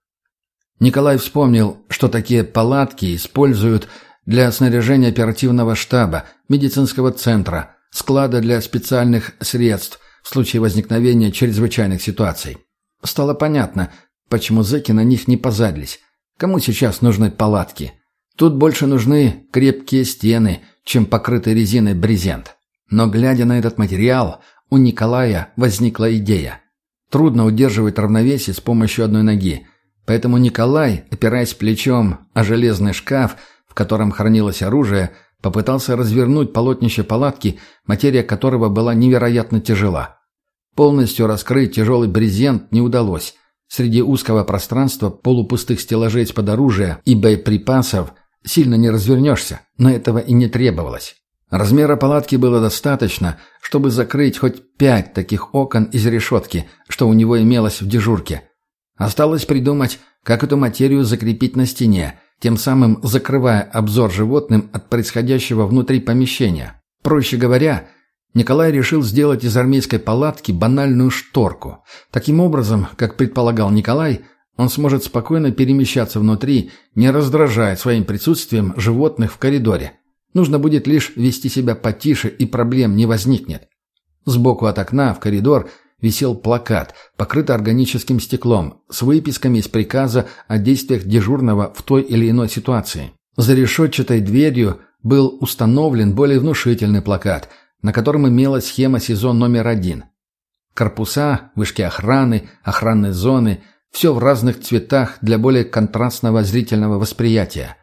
Николай вспомнил, что такие палатки используют для снаряжения оперативного штаба, медицинского центра, склада для специальных средств в случае возникновения чрезвычайных ситуаций. Стало понятно, почему зэки на них не позадились. Кому сейчас нужны палатки? Тут больше нужны крепкие стены, чем покрытый резиной брезент. Но глядя на этот материал, у Николая возникла идея. Трудно удерживать равновесие с помощью одной ноги. Поэтому Николай, опираясь плечом о железный шкаф, в котором хранилось оружие, попытался развернуть полотнище палатки, материя которого была невероятно тяжела. Полностью раскрыть тяжелый брезент не удалось. Среди узкого пространства, полупустых стеллажей из-под оружия и боеприпасов сильно не развернешься, но этого и не требовалось. Размера палатки было достаточно, чтобы закрыть хоть пять таких окон из решетки, что у него имелось в дежурке. Осталось придумать, как эту материю закрепить на стене, тем самым закрывая обзор животным от происходящего внутри помещения. Проще говоря, Николай решил сделать из армейской палатки банальную шторку. Таким образом, как предполагал Николай, он сможет спокойно перемещаться внутри, не раздражая своим присутствием животных в коридоре. Нужно будет лишь вести себя потише, и проблем не возникнет. Сбоку от окна в коридор висел плакат, покрытый органическим стеклом, с выписками из приказа о действиях дежурного в той или иной ситуации. За решетчатой дверью был установлен более внушительный плакат, на котором имелась схема сезон номер один. Корпуса, вышки охраны, охранные зоны – все в разных цветах для более контрастного зрительного восприятия.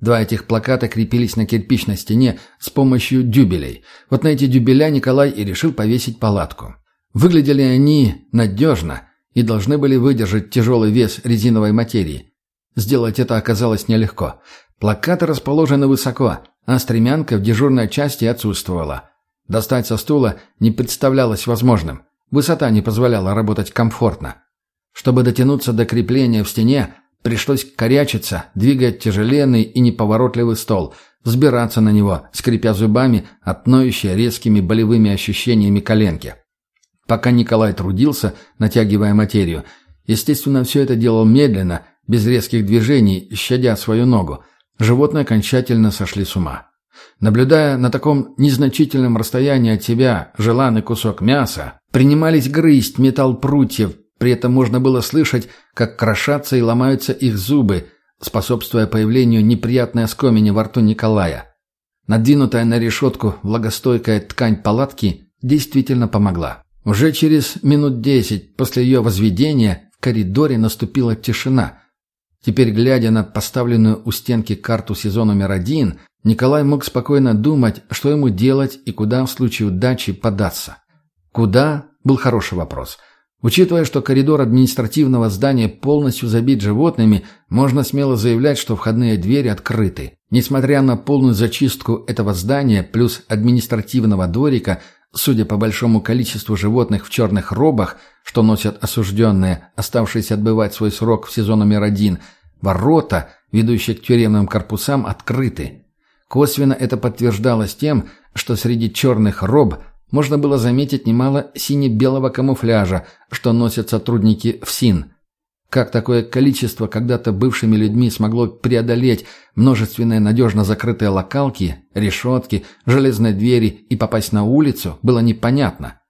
Два этих плаката крепились на кирпичной стене с помощью дюбелей. Вот на эти дюбеля Николай и решил повесить палатку. Выглядели они надежно и должны были выдержать тяжелый вес резиновой материи. Сделать это оказалось нелегко. Плакаты расположены высоко, а стремянка в дежурной части отсутствовала. Достать со стула не представлялось возможным. Высота не позволяла работать комфортно. Чтобы дотянуться до крепления в стене, пришлось корячиться, двигать тяжеленный и неповоротливый стол, взбираться на него, скрипя зубами от ноющей резкими болевыми ощущениями коленки. Пока Николай трудился, натягивая материю, естественно, все это делал медленно, без резких движений, щадя свою ногу. Животные окончательно сошли с ума. Наблюдая на таком незначительном расстоянии от себя желанный кусок мяса, принимались грызть металл прутьев, при этом можно было слышать, как крошатся и ломаются их зубы, способствуя появлению неприятной оскомини во рту Николая. Надвинутая на решетку влагостойкая ткань палатки действительно помогла. Уже через минут десять после ее возведения в коридоре наступила тишина. Теперь, глядя на поставленную у стенки карту сезона номер один, Николай мог спокойно думать, что ему делать и куда в случае удачи податься. Куда – был хороший вопрос – Учитывая, что коридор административного здания полностью забит животными, можно смело заявлять, что входные двери открыты. Несмотря на полную зачистку этого здания плюс административного дворика, судя по большому количеству животных в черных робах, что носят осужденные, оставшиеся отбывать свой срок в сезон номер один, ворота, ведущие к тюремным корпусам, открыты. Косвенно это подтверждалось тем, что среди черных роб – можно было заметить немало сине-белого камуфляжа, что носят сотрудники ФСИН. Как такое количество когда-то бывшими людьми смогло преодолеть множественные надежно закрытые локалки, решетки, железные двери и попасть на улицу, было непонятно.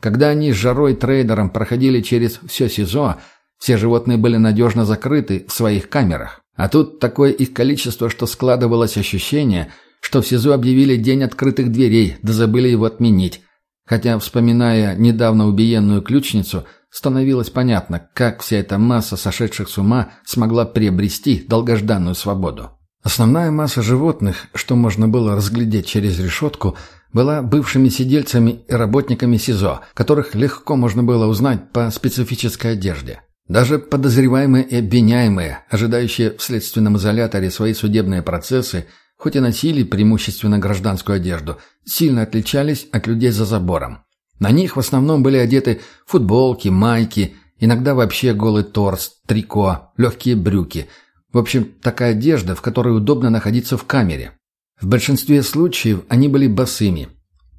Когда они с жарой трейдером проходили через все СИЗО, все животные были надежно закрыты в своих камерах. А тут такое их количество, что складывалось ощущение – что в СИЗО объявили день открытых дверей, да забыли его отменить. Хотя, вспоминая недавно убиенную ключницу, становилось понятно, как вся эта масса сошедших с ума смогла приобрести долгожданную свободу. Основная масса животных, что можно было разглядеть через решетку, была бывшими сидельцами и работниками СИЗО, которых легко можно было узнать по специфической одежде. Даже подозреваемые и обвиняемые, ожидающие в следственном изоляторе свои судебные процессы, хоть и носили преимущественно гражданскую одежду, сильно отличались от людей за забором. На них в основном были одеты футболки, майки, иногда вообще голый торс, трико, легкие брюки. В общем, такая одежда, в которой удобно находиться в камере. В большинстве случаев они были босыми.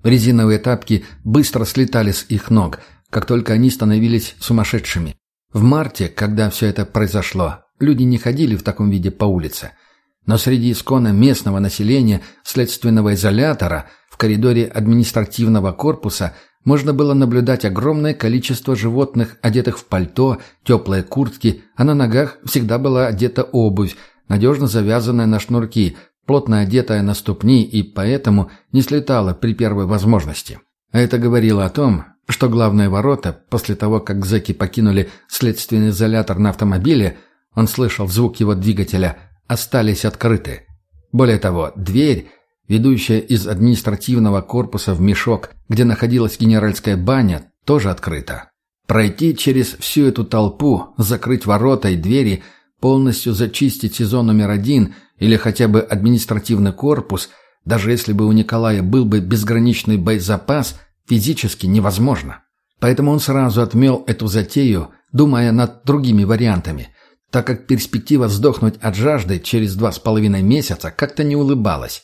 Резиновые тапки быстро слетали с их ног, как только они становились сумасшедшими. В марте, когда все это произошло, люди не ходили в таком виде по улице – но среди исконно местного населения следственного изолятора в коридоре административного корпуса можно было наблюдать огромное количество животных, одетых в пальто, теплые куртки, а на ногах всегда была одета обувь, надежно завязанная на шнурки, плотно одетая на ступни и поэтому не слетала при первой возможности. А это говорило о том, что главные ворота, после того, как зэки покинули следственный изолятор на автомобиле, он слышал звук его двигателя – остались открыты. Более того, дверь, ведущая из административного корпуса в мешок, где находилась генеральская баня, тоже открыта. Пройти через всю эту толпу, закрыть ворота и двери, полностью зачистить сезон номер один или хотя бы административный корпус, даже если бы у Николая был бы безграничный боезапас, физически невозможно. Поэтому он сразу отмел эту затею, думая над другими вариантами – так как перспектива сдохнуть от жажды через два с половиной месяца как-то не улыбалась.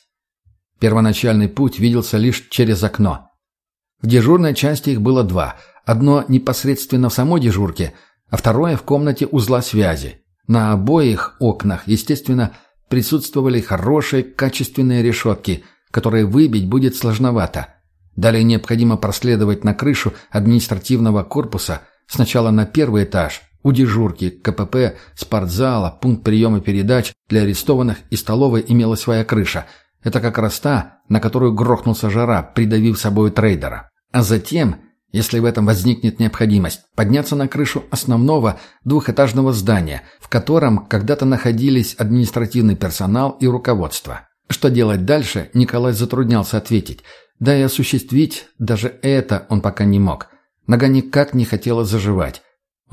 Первоначальный путь виделся лишь через окно. В дежурной части их было два. Одно непосредственно в самой дежурке, а второе в комнате узла связи. На обоих окнах, естественно, присутствовали хорошие качественные решетки, которые выбить будет сложновато. Далее необходимо проследовать на крышу административного корпуса, сначала на первый этаж, у дежурки, КПП, спортзала, пункт приема передач для арестованных и столовой имела своя крыша. Это как раз та, на которую грохнулся жара, придавив собой трейдера. А затем, если в этом возникнет необходимость, подняться на крышу основного двухэтажного здания, в котором когда-то находились административный персонал и руководство. Что делать дальше, Николай затруднялся ответить. Да и осуществить даже это он пока не мог. Нога никак не хотела заживать.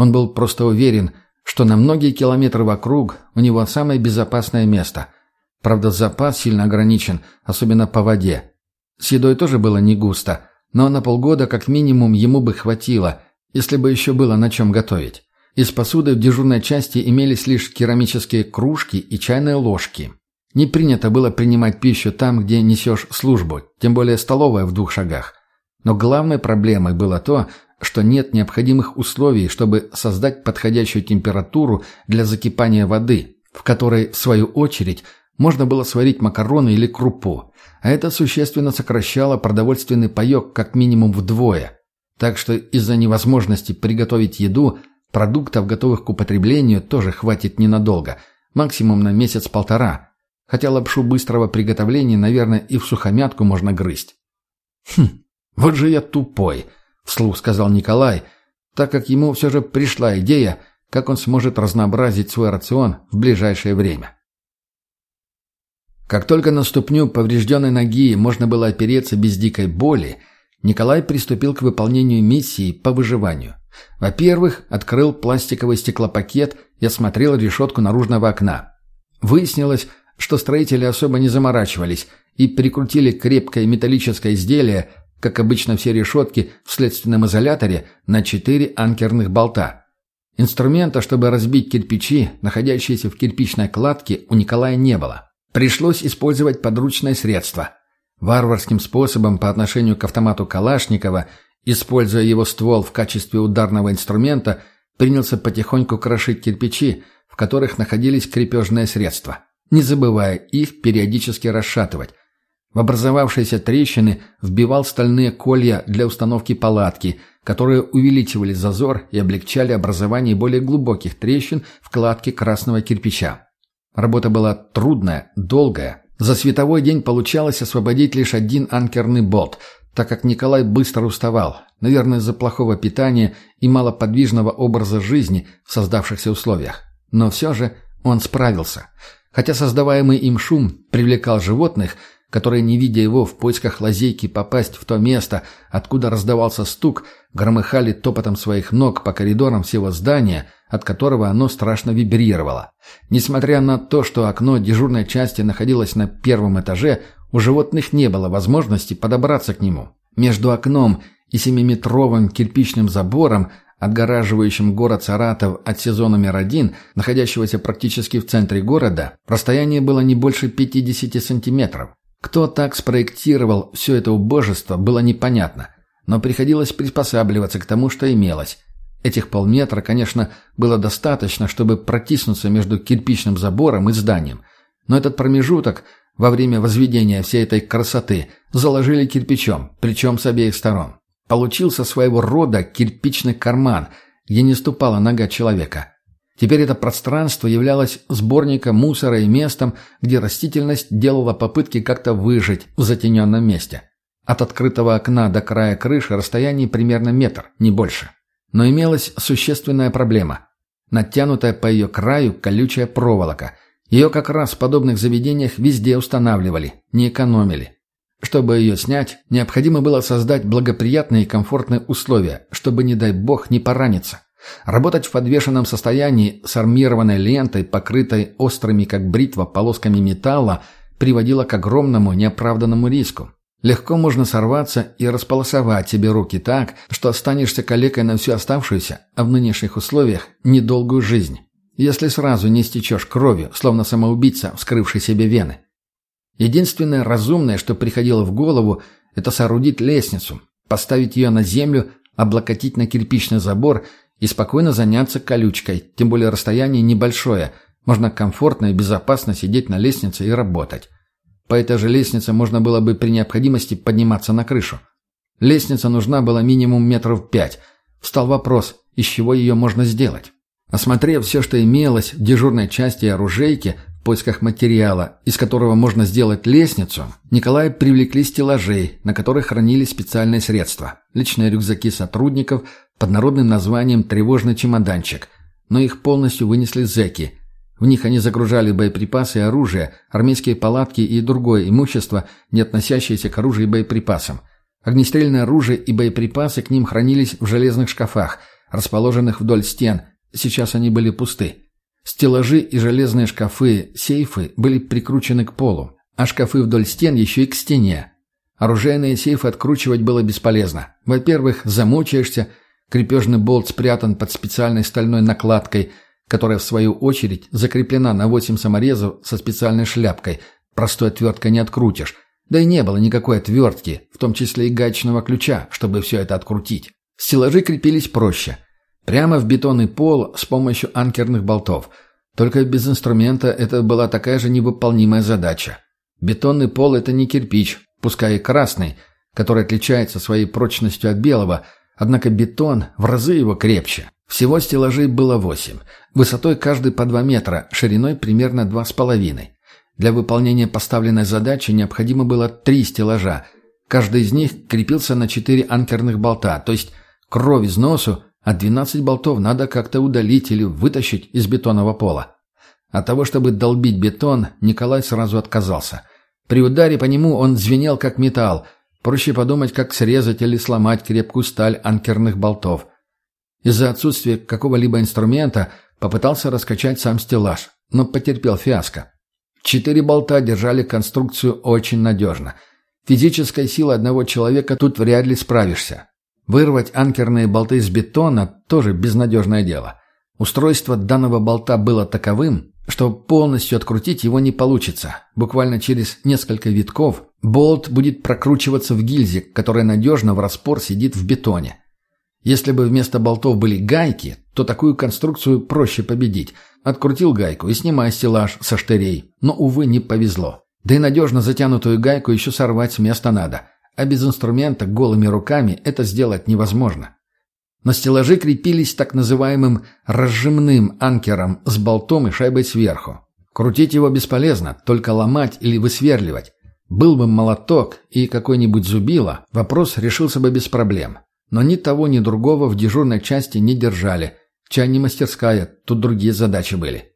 Он был просто уверен, что на многие километры вокруг у него самое безопасное место. Правда, запас сильно ограничен, особенно по воде. С едой тоже было не густо, но на полгода как минимум ему бы хватило, если бы еще было на чем готовить. Из посуды в дежурной части имелись лишь керамические кружки и чайные ложки. Не принято было принимать пищу там, где несешь службу, тем более столовая в двух шагах. Но главной проблемой было то, что нет необходимых условий, чтобы создать подходящую температуру для закипания воды, в которой, в свою очередь, можно было сварить макароны или крупу, а это существенно сокращало продовольственный паек как минимум вдвое. Так что из-за невозможности приготовить еду, продуктов, готовых к употреблению, тоже хватит ненадолго, максимум на месяц-полтора, хотя лапшу быстрого приготовления, наверное, и в сухомятку можно грызть. «Хм, вот же я тупой!» — вслух сказал Николай, так как ему все же пришла идея, как он сможет разнообразить свой рацион в ближайшее время. Как только на ступню поврежденной ноги можно было опереться без дикой боли, Николай приступил к выполнению миссии по выживанию. Во-первых, открыл пластиковый стеклопакет и осмотрел решетку наружного окна. Выяснилось, что строители особо не заморачивались и прикрутили крепкое металлическое изделие как обычно все решетки в следственном изоляторе, на четыре анкерных болта. Инструмента, чтобы разбить кирпичи, находящиеся в кирпичной кладке, у Николая не было. Пришлось использовать подручное средство. Варварским способом по отношению к автомату Калашникова, используя его ствол в качестве ударного инструмента, принялся потихоньку крошить кирпичи, в которых находились крепежные средства, не забывая их периодически расшатывать, в образовавшиеся трещины вбивал стальные колья для установки палатки, которые увеличивали зазор и облегчали образование более глубоких трещин в кладке красного кирпича. Работа была трудная, долгая. За световой день получалось освободить лишь один анкерный болт, так как Николай быстро уставал, наверное, из-за плохого питания и малоподвижного образа жизни в создавшихся условиях. Но все же он справился. Хотя создаваемый им шум привлекал животных – которые, не видя его в поисках лазейки попасть в то место, откуда раздавался стук, громыхали топотом своих ног по коридорам всего здания, от которого оно страшно вибрировало. Несмотря на то, что окно дежурной части находилось на первом этаже, у животных не было возможности подобраться к нему. Между окном и семиметровым кирпичным забором, отгораживающим город Саратов от сезона номер один, находящегося практически в центре города, расстояние было не больше 50 сантиметров. Кто так спроектировал все это убожество, было непонятно, но приходилось приспосабливаться к тому, что имелось. Этих полметра, конечно, было достаточно, чтобы протиснуться между кирпичным забором и зданием, но этот промежуток во время возведения всей этой красоты заложили кирпичом, причем с обеих сторон. Получился своего рода кирпичный карман, где не ступала нога человека. Теперь это пространство являлось сборником мусора и местом, где растительность делала попытки как-то выжить в затененном месте. От открытого окна до края крыши расстояние примерно метр, не больше. Но имелась существенная проблема. Натянутая по ее краю колючая проволока. Ее как раз в подобных заведениях везде устанавливали, не экономили. Чтобы ее снять, необходимо было создать благоприятные и комфортные условия, чтобы, не дай бог, не пораниться. Работать в подвешенном состоянии с армированной лентой, покрытой острыми, как бритва, полосками металла, приводило к огромному неоправданному риску. Легко можно сорваться и располосовать себе руки так, что останешься калекой на всю оставшуюся, а в нынешних условиях, недолгую жизнь. Если сразу не стечешь кровью, словно самоубийца, вскрывший себе вены. Единственное разумное, что приходило в голову, это соорудить лестницу, поставить ее на землю, облокотить на кирпичный забор и спокойно заняться колючкой, тем более расстояние небольшое, можно комфортно и безопасно сидеть на лестнице и работать. По этой же лестнице можно было бы при необходимости подниматься на крышу. Лестница нужна была минимум метров пять. Встал вопрос, из чего ее можно сделать. Осмотрев все, что имелось в дежурной части оружейки, в поисках материала, из которого можно сделать лестницу, Николай привлекли стеллажей, на которых хранились специальные средства. Личные рюкзаки сотрудников под народным названием «тревожный чемоданчик», но их полностью вынесли зэки. В них они загружали боеприпасы и оружие, армейские палатки и другое имущество, не относящееся к оружию и боеприпасам. Огнестрельное оружие и боеприпасы к ним хранились в железных шкафах, расположенных вдоль стен. Сейчас они были пусты. Стеллажи и железные шкафы, сейфы были прикручены к полу, а шкафы вдоль стен еще и к стене. Оружейные сейфы откручивать было бесполезно. Во-первых, замучаешься, крепежный болт спрятан под специальной стальной накладкой, которая, в свою очередь, закреплена на восемь саморезов со специальной шляпкой. Простой отверткой не открутишь. Да и не было никакой отвертки, в том числе и гаечного ключа, чтобы все это открутить. Стеллажи крепились проще – Прямо в бетонный пол с помощью анкерных болтов. Только без инструмента это была такая же невыполнимая задача. Бетонный пол – это не кирпич, пускай и красный, который отличается своей прочностью от белого, однако бетон в разы его крепче. Всего стеллажей было восемь. Высотой каждый по два метра, шириной примерно два с половиной. Для выполнения поставленной задачи необходимо было три стеллажа. Каждый из них крепился на четыре анкерных болта, то есть кровь из носу а 12 болтов надо как-то удалить или вытащить из бетонного пола. От того, чтобы долбить бетон, Николай сразу отказался. При ударе по нему он звенел как металл. Проще подумать, как срезать или сломать крепкую сталь анкерных болтов. Из-за отсутствия какого-либо инструмента попытался раскачать сам стеллаж, но потерпел фиаско. Четыре болта держали конструкцию очень надежно. Физической силой одного человека тут вряд ли справишься. Вырвать анкерные болты из бетона – тоже безнадежное дело. Устройство данного болта было таковым, что полностью открутить его не получится. Буквально через несколько витков болт будет прокручиваться в гильзе, которая надежно в распор сидит в бетоне. Если бы вместо болтов были гайки, то такую конструкцию проще победить. Открутил гайку и снимай стеллаж со штырей. Но, увы, не повезло. Да и надежно затянутую гайку еще сорвать с места надо а без инструмента голыми руками это сделать невозможно. На стеллажи крепились так называемым «разжимным» анкером с болтом и шайбой сверху. Крутить его бесполезно, только ломать или высверливать. Был бы молоток и какой-нибудь зубило, вопрос решился бы без проблем. Но ни того, ни другого в дежурной части не держали. Чай не мастерская, тут другие задачи были.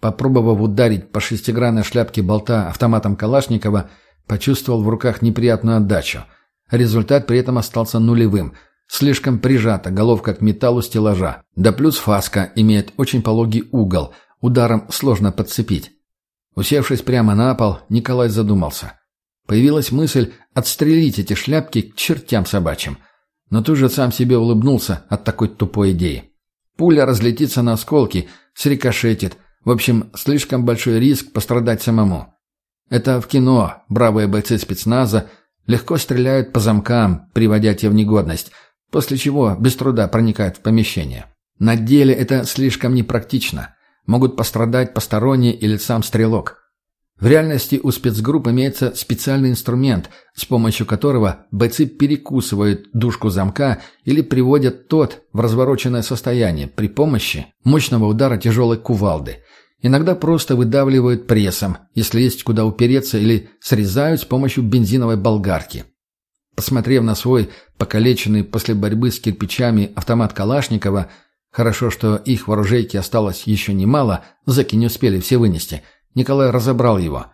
Попробовав ударить по шестигранной шляпке болта автоматом Калашникова, Почувствовал в руках неприятную отдачу. Результат при этом остался нулевым. Слишком прижата головка к металлу стеллажа. Да плюс фаска имеет очень пологий угол. Ударом сложно подцепить. Усевшись прямо на пол, Николай задумался. Появилась мысль отстрелить эти шляпки к чертям собачьим. Но тут же сам себе улыбнулся от такой тупой идеи. Пуля разлетится на осколки, срикошетит. В общем, слишком большой риск пострадать самому. Это в кино бравые бойцы спецназа легко стреляют по замкам, приводя те в негодность, после чего без труда проникают в помещение. На деле это слишком непрактично. Могут пострадать посторонние или сам стрелок. В реальности у спецгрупп имеется специальный инструмент, с помощью которого бойцы перекусывают дужку замка или приводят тот в развороченное состояние при помощи мощного удара тяжелой кувалды – Иногда просто выдавливают прессом, если есть куда упереться, или срезают с помощью бензиновой болгарки. Посмотрев на свой покалеченный после борьбы с кирпичами автомат Калашникова, хорошо, что их в оружейке осталось еще немало, заки не успели все вынести, Николай разобрал его.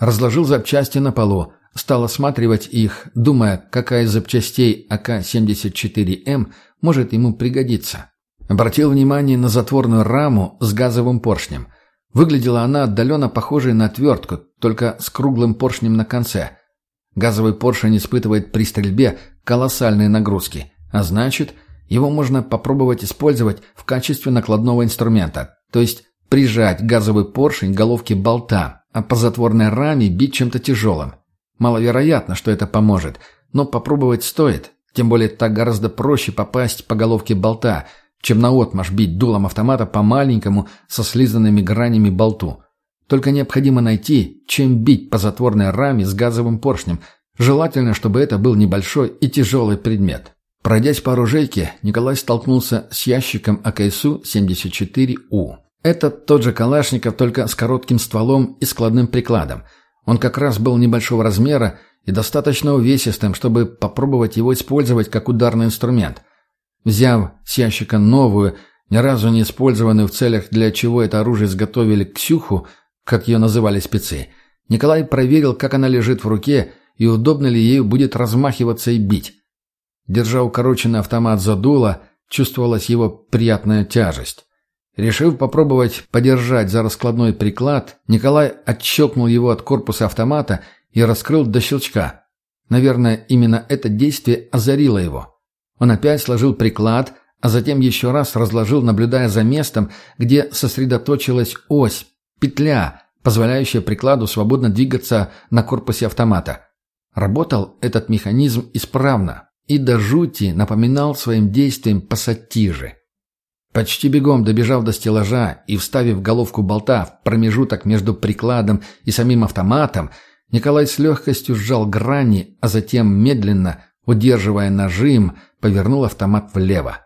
Разложил запчасти на полу, стал осматривать их, думая, какая из запчастей АК-74М может ему пригодиться. Обратил внимание на затворную раму с газовым поршнем – Выглядела она отдаленно похожей на отвертку, только с круглым поршнем на конце. Газовый поршень испытывает при стрельбе колоссальные нагрузки, а значит, его можно попробовать использовать в качестве накладного инструмента, то есть прижать газовый поршень к головке болта, а по затворной раме бить чем-то тяжелым. Маловероятно, что это поможет, но попробовать стоит, тем более так гораздо проще попасть по головке болта, чем наотмашь бить дулом автомата по маленькому со слизанными гранями болту. Только необходимо найти, чем бить по затворной раме с газовым поршнем. Желательно, чтобы это был небольшой и тяжелый предмет. Пройдясь по оружейке, Николай столкнулся с ящиком АКСУ-74У. Это тот же Калашников, только с коротким стволом и складным прикладом. Он как раз был небольшого размера и достаточно увесистым, чтобы попробовать его использовать как ударный инструмент. Взяв с ящика новую, ни разу не использованную в целях, для чего это оружие изготовили Ксюху, как ее называли спецы, Николай проверил, как она лежит в руке и удобно ли ею будет размахиваться и бить. Держа укороченный автомат за дуло, чувствовалась его приятная тяжесть. Решив попробовать подержать за раскладной приклад, Николай отщелкнул его от корпуса автомата и раскрыл до щелчка. Наверное, именно это действие озарило его. Он опять сложил приклад, а затем еще раз разложил, наблюдая за местом, где сосредоточилась ось, петля, позволяющая прикладу свободно двигаться на корпусе автомата. Работал этот механизм исправно, и до жути напоминал своим действием пассатижи. Почти бегом добежав до стеллажа и вставив головку болта в промежуток между прикладом и самим автоматом, Николай с легкостью сжал грани, а затем медленно, удерживая нажим, повернул автомат влево.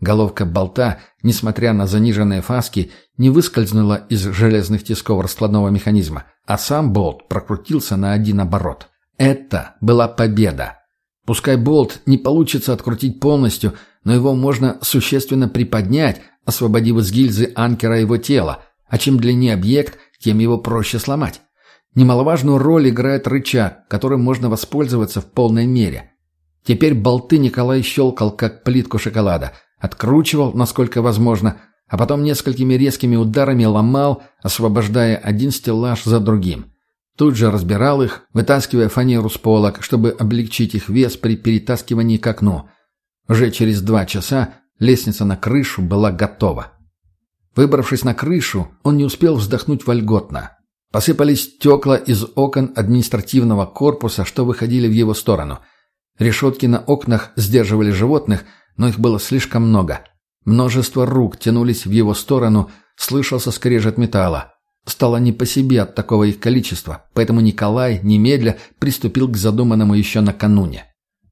Головка болта, несмотря на заниженные фаски, не выскользнула из железных тисков раскладного механизма, а сам болт прокрутился на один оборот. Это была победа. Пускай болт не получится открутить полностью, но его можно существенно приподнять, освободив из гильзы анкера его тела, а чем длиннее объект, тем его проще сломать. Немаловажную роль играет рычаг, которым можно воспользоваться в полной мере. Теперь болты Николай щелкал, как плитку шоколада, откручивал, насколько возможно, а потом несколькими резкими ударами ломал, освобождая один стеллаж за другим. Тут же разбирал их, вытаскивая фанеру с полок, чтобы облегчить их вес при перетаскивании к окну. Уже через два часа лестница на крышу была готова. Выбравшись на крышу, он не успел вздохнуть вольготно. Посыпались стекла из окон административного корпуса, что выходили в его сторону. Решетки на окнах сдерживали животных, но их было слишком много. Множество рук тянулись в его сторону, слышался скрежет металла. Стало не по себе от такого их количества, поэтому Николай немедля приступил к задуманному еще накануне.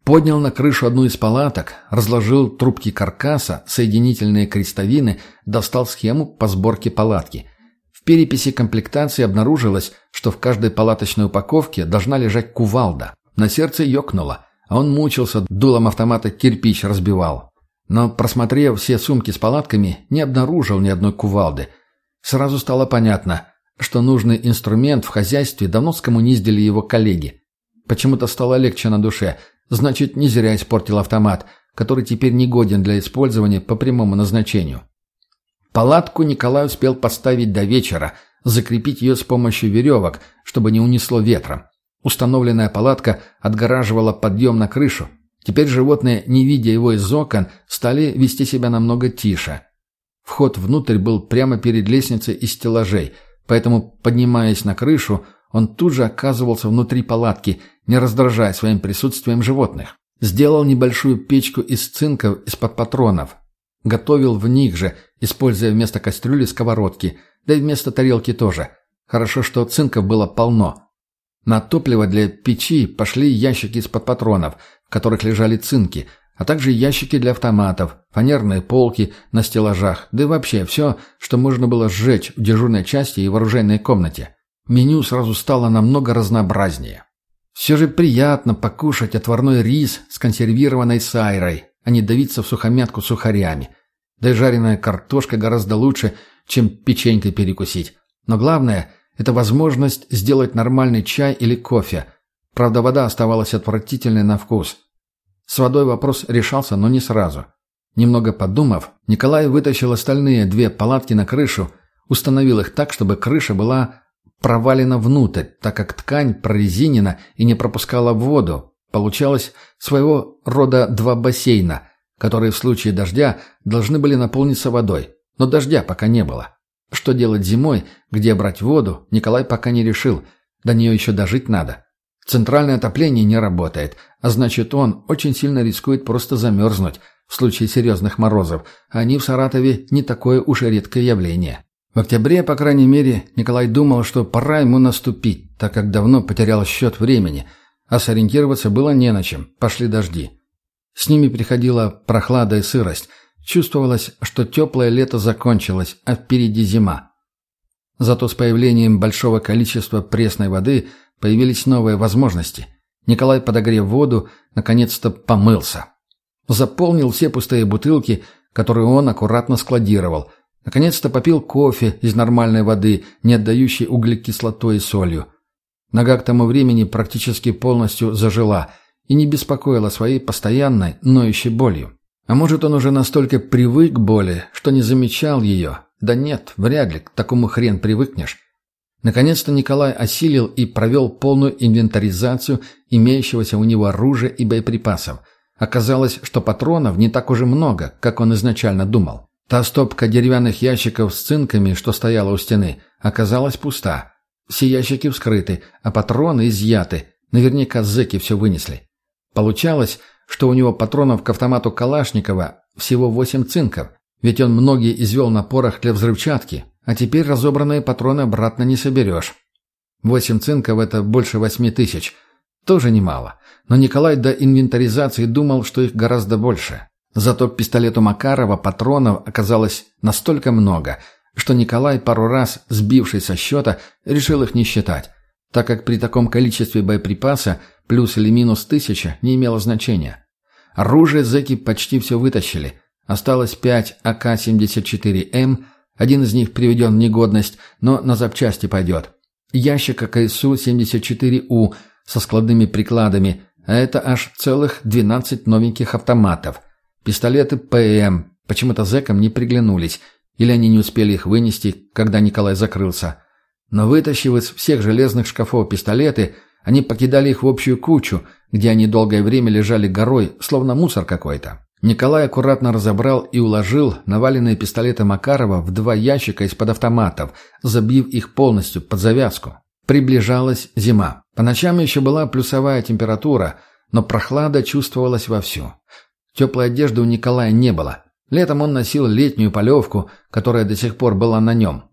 Поднял на крышу одну из палаток, разложил трубки каркаса, соединительные крестовины, достал схему по сборке палатки. В переписи комплектации обнаружилось, что в каждой палаточной упаковке должна лежать кувалда. На сердце ёкнуло, а он мучился, дулом автомата кирпич разбивал. Но, просмотрев все сумки с палатками, не обнаружил ни одной кувалды – Сразу стало понятно, что нужный инструмент в хозяйстве давно скоммуниздили его коллеги. Почему-то стало легче на душе, значит, не зря испортил автомат, который теперь не годен для использования по прямому назначению. Палатку Николай успел поставить до вечера, закрепить ее с помощью веревок, чтобы не унесло ветром. Установленная палатка отгораживала подъем на крышу. Теперь животные, не видя его из окон, стали вести себя намного тише – Вход внутрь был прямо перед лестницей из стеллажей, поэтому, поднимаясь на крышу, он тут же оказывался внутри палатки, не раздражая своим присутствием животных. Сделал небольшую печку из цинков из-под патронов. Готовил в них же, используя вместо кастрюли сковородки, да и вместо тарелки тоже. Хорошо, что цинков было полно. На топливо для печи пошли ящики из-под патронов, в которых лежали цинки – а также ящики для автоматов, фанерные полки на стеллажах, да и вообще все, что можно было сжечь в дежурной части и в оружейной комнате. Меню сразу стало намного разнообразнее. Все же приятно покушать отварной рис с консервированной сайрой, а не давиться в сухомятку сухарями. Да и жареная картошка гораздо лучше, чем печенькой перекусить. Но главное – это возможность сделать нормальный чай или кофе. Правда, вода оставалась отвратительной на вкус – с водой вопрос решался, но не сразу. Немного подумав, Николай вытащил остальные две палатки на крышу, установил их так, чтобы крыша была провалена внутрь, так как ткань прорезинена и не пропускала воду. Получалось своего рода два бассейна, которые в случае дождя должны были наполниться водой. Но дождя пока не было. Что делать зимой, где брать воду, Николай пока не решил. До нее еще дожить надо. Центральное отопление не работает, а значит он очень сильно рискует просто замерзнуть. в случае серьезных морозов, а они в Саратове не такое уж и редкое явление. В октябре, по крайней мере, Николай думал, что пора ему наступить, так как давно потерял счет времени, а сориентироваться было не на чем, пошли дожди. С ними приходила прохлада и сырость. Чувствовалось, что теплое лето закончилось, а впереди зима. Зато с появлением большого количества пресной воды появились новые возможности. Николай, подогрев воду, наконец-то помылся. Заполнил все пустые бутылки, которые он аккуратно складировал – Наконец-то попил кофе из нормальной воды, не отдающей углекислотой и солью. Нога к тому времени практически полностью зажила и не беспокоила своей постоянной, ноющей болью. А может, он уже настолько привык к боли, что не замечал ее? Да нет, вряд ли, к такому хрен привыкнешь. Наконец-то Николай осилил и провел полную инвентаризацию имеющегося у него оружия и боеприпасов. Оказалось, что патронов не так уже много, как он изначально думал. Та стопка деревянных ящиков с цинками, что стояла у стены, оказалась пуста. Все ящики вскрыты, а патроны изъяты. Наверняка зэки все вынесли. Получалось, что у него патронов к автомату Калашникова всего восемь цинков, ведь он многие извел на порох для взрывчатки, а теперь разобранные патроны обратно не соберешь. Восемь цинков – это больше восьми тысяч. Тоже немало. Но Николай до инвентаризации думал, что их гораздо больше. Зато к пистолету Макарова патронов оказалось настолько много, что Николай, пару раз сбивший со счета, решил их не считать, так как при таком количестве боеприпаса плюс или минус тысяча не имело значения. Оружие зэки почти все вытащили. Осталось 5 АК-74М, один из них приведен в негодность, но на запчасти пойдет. Ящик АКСУ-74У со складными прикладами, а это аж целых 12 новеньких автоматов – Пистолеты ПМ почему-то зэкам не приглянулись, или они не успели их вынести, когда Николай закрылся. Но вытащив из всех железных шкафов пистолеты, они покидали их в общую кучу, где они долгое время лежали горой, словно мусор какой-то. Николай аккуратно разобрал и уложил наваленные пистолеты Макарова в два ящика из-под автоматов, забив их полностью под завязку. Приближалась зима. По ночам еще была плюсовая температура, но прохлада чувствовалась вовсю. Теплой одежды у Николая не было. Летом он носил летнюю полевку, которая до сих пор была на нем.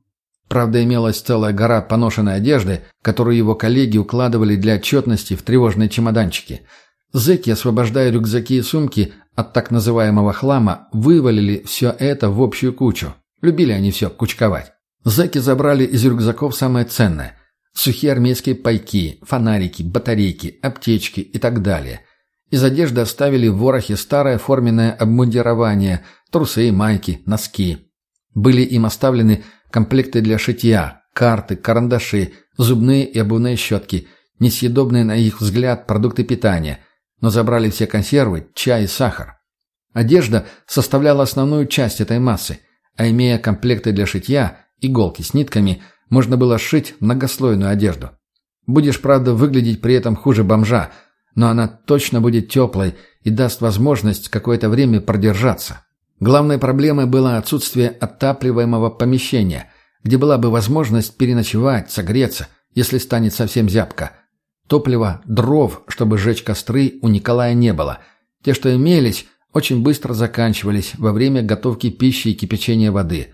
Правда, имелась целая гора поношенной одежды, которую его коллеги укладывали для отчетности в тревожные чемоданчики. Зэки, освобождая рюкзаки и сумки от так называемого хлама, вывалили все это в общую кучу. Любили они все кучковать. Зэки забрали из рюкзаков самое ценное – сухие армейские пайки, фонарики, батарейки, аптечки и так далее. Из одежды оставили в ворохе старое форменное обмундирование, трусы, майки, носки. Были им оставлены комплекты для шитья, карты, карандаши, зубные и обувные щетки, несъедобные на их взгляд продукты питания, но забрали все консервы, чай и сахар. Одежда составляла основную часть этой массы, а имея комплекты для шитья, иголки с нитками, можно было сшить многослойную одежду. Будешь, правда, выглядеть при этом хуже бомжа – но она точно будет теплой и даст возможность какое-то время продержаться. Главной проблемой было отсутствие отапливаемого помещения, где была бы возможность переночевать, согреться, если станет совсем зябко. Топлива, дров, чтобы сжечь костры, у Николая не было. Те, что имелись, очень быстро заканчивались во время готовки пищи и кипячения воды.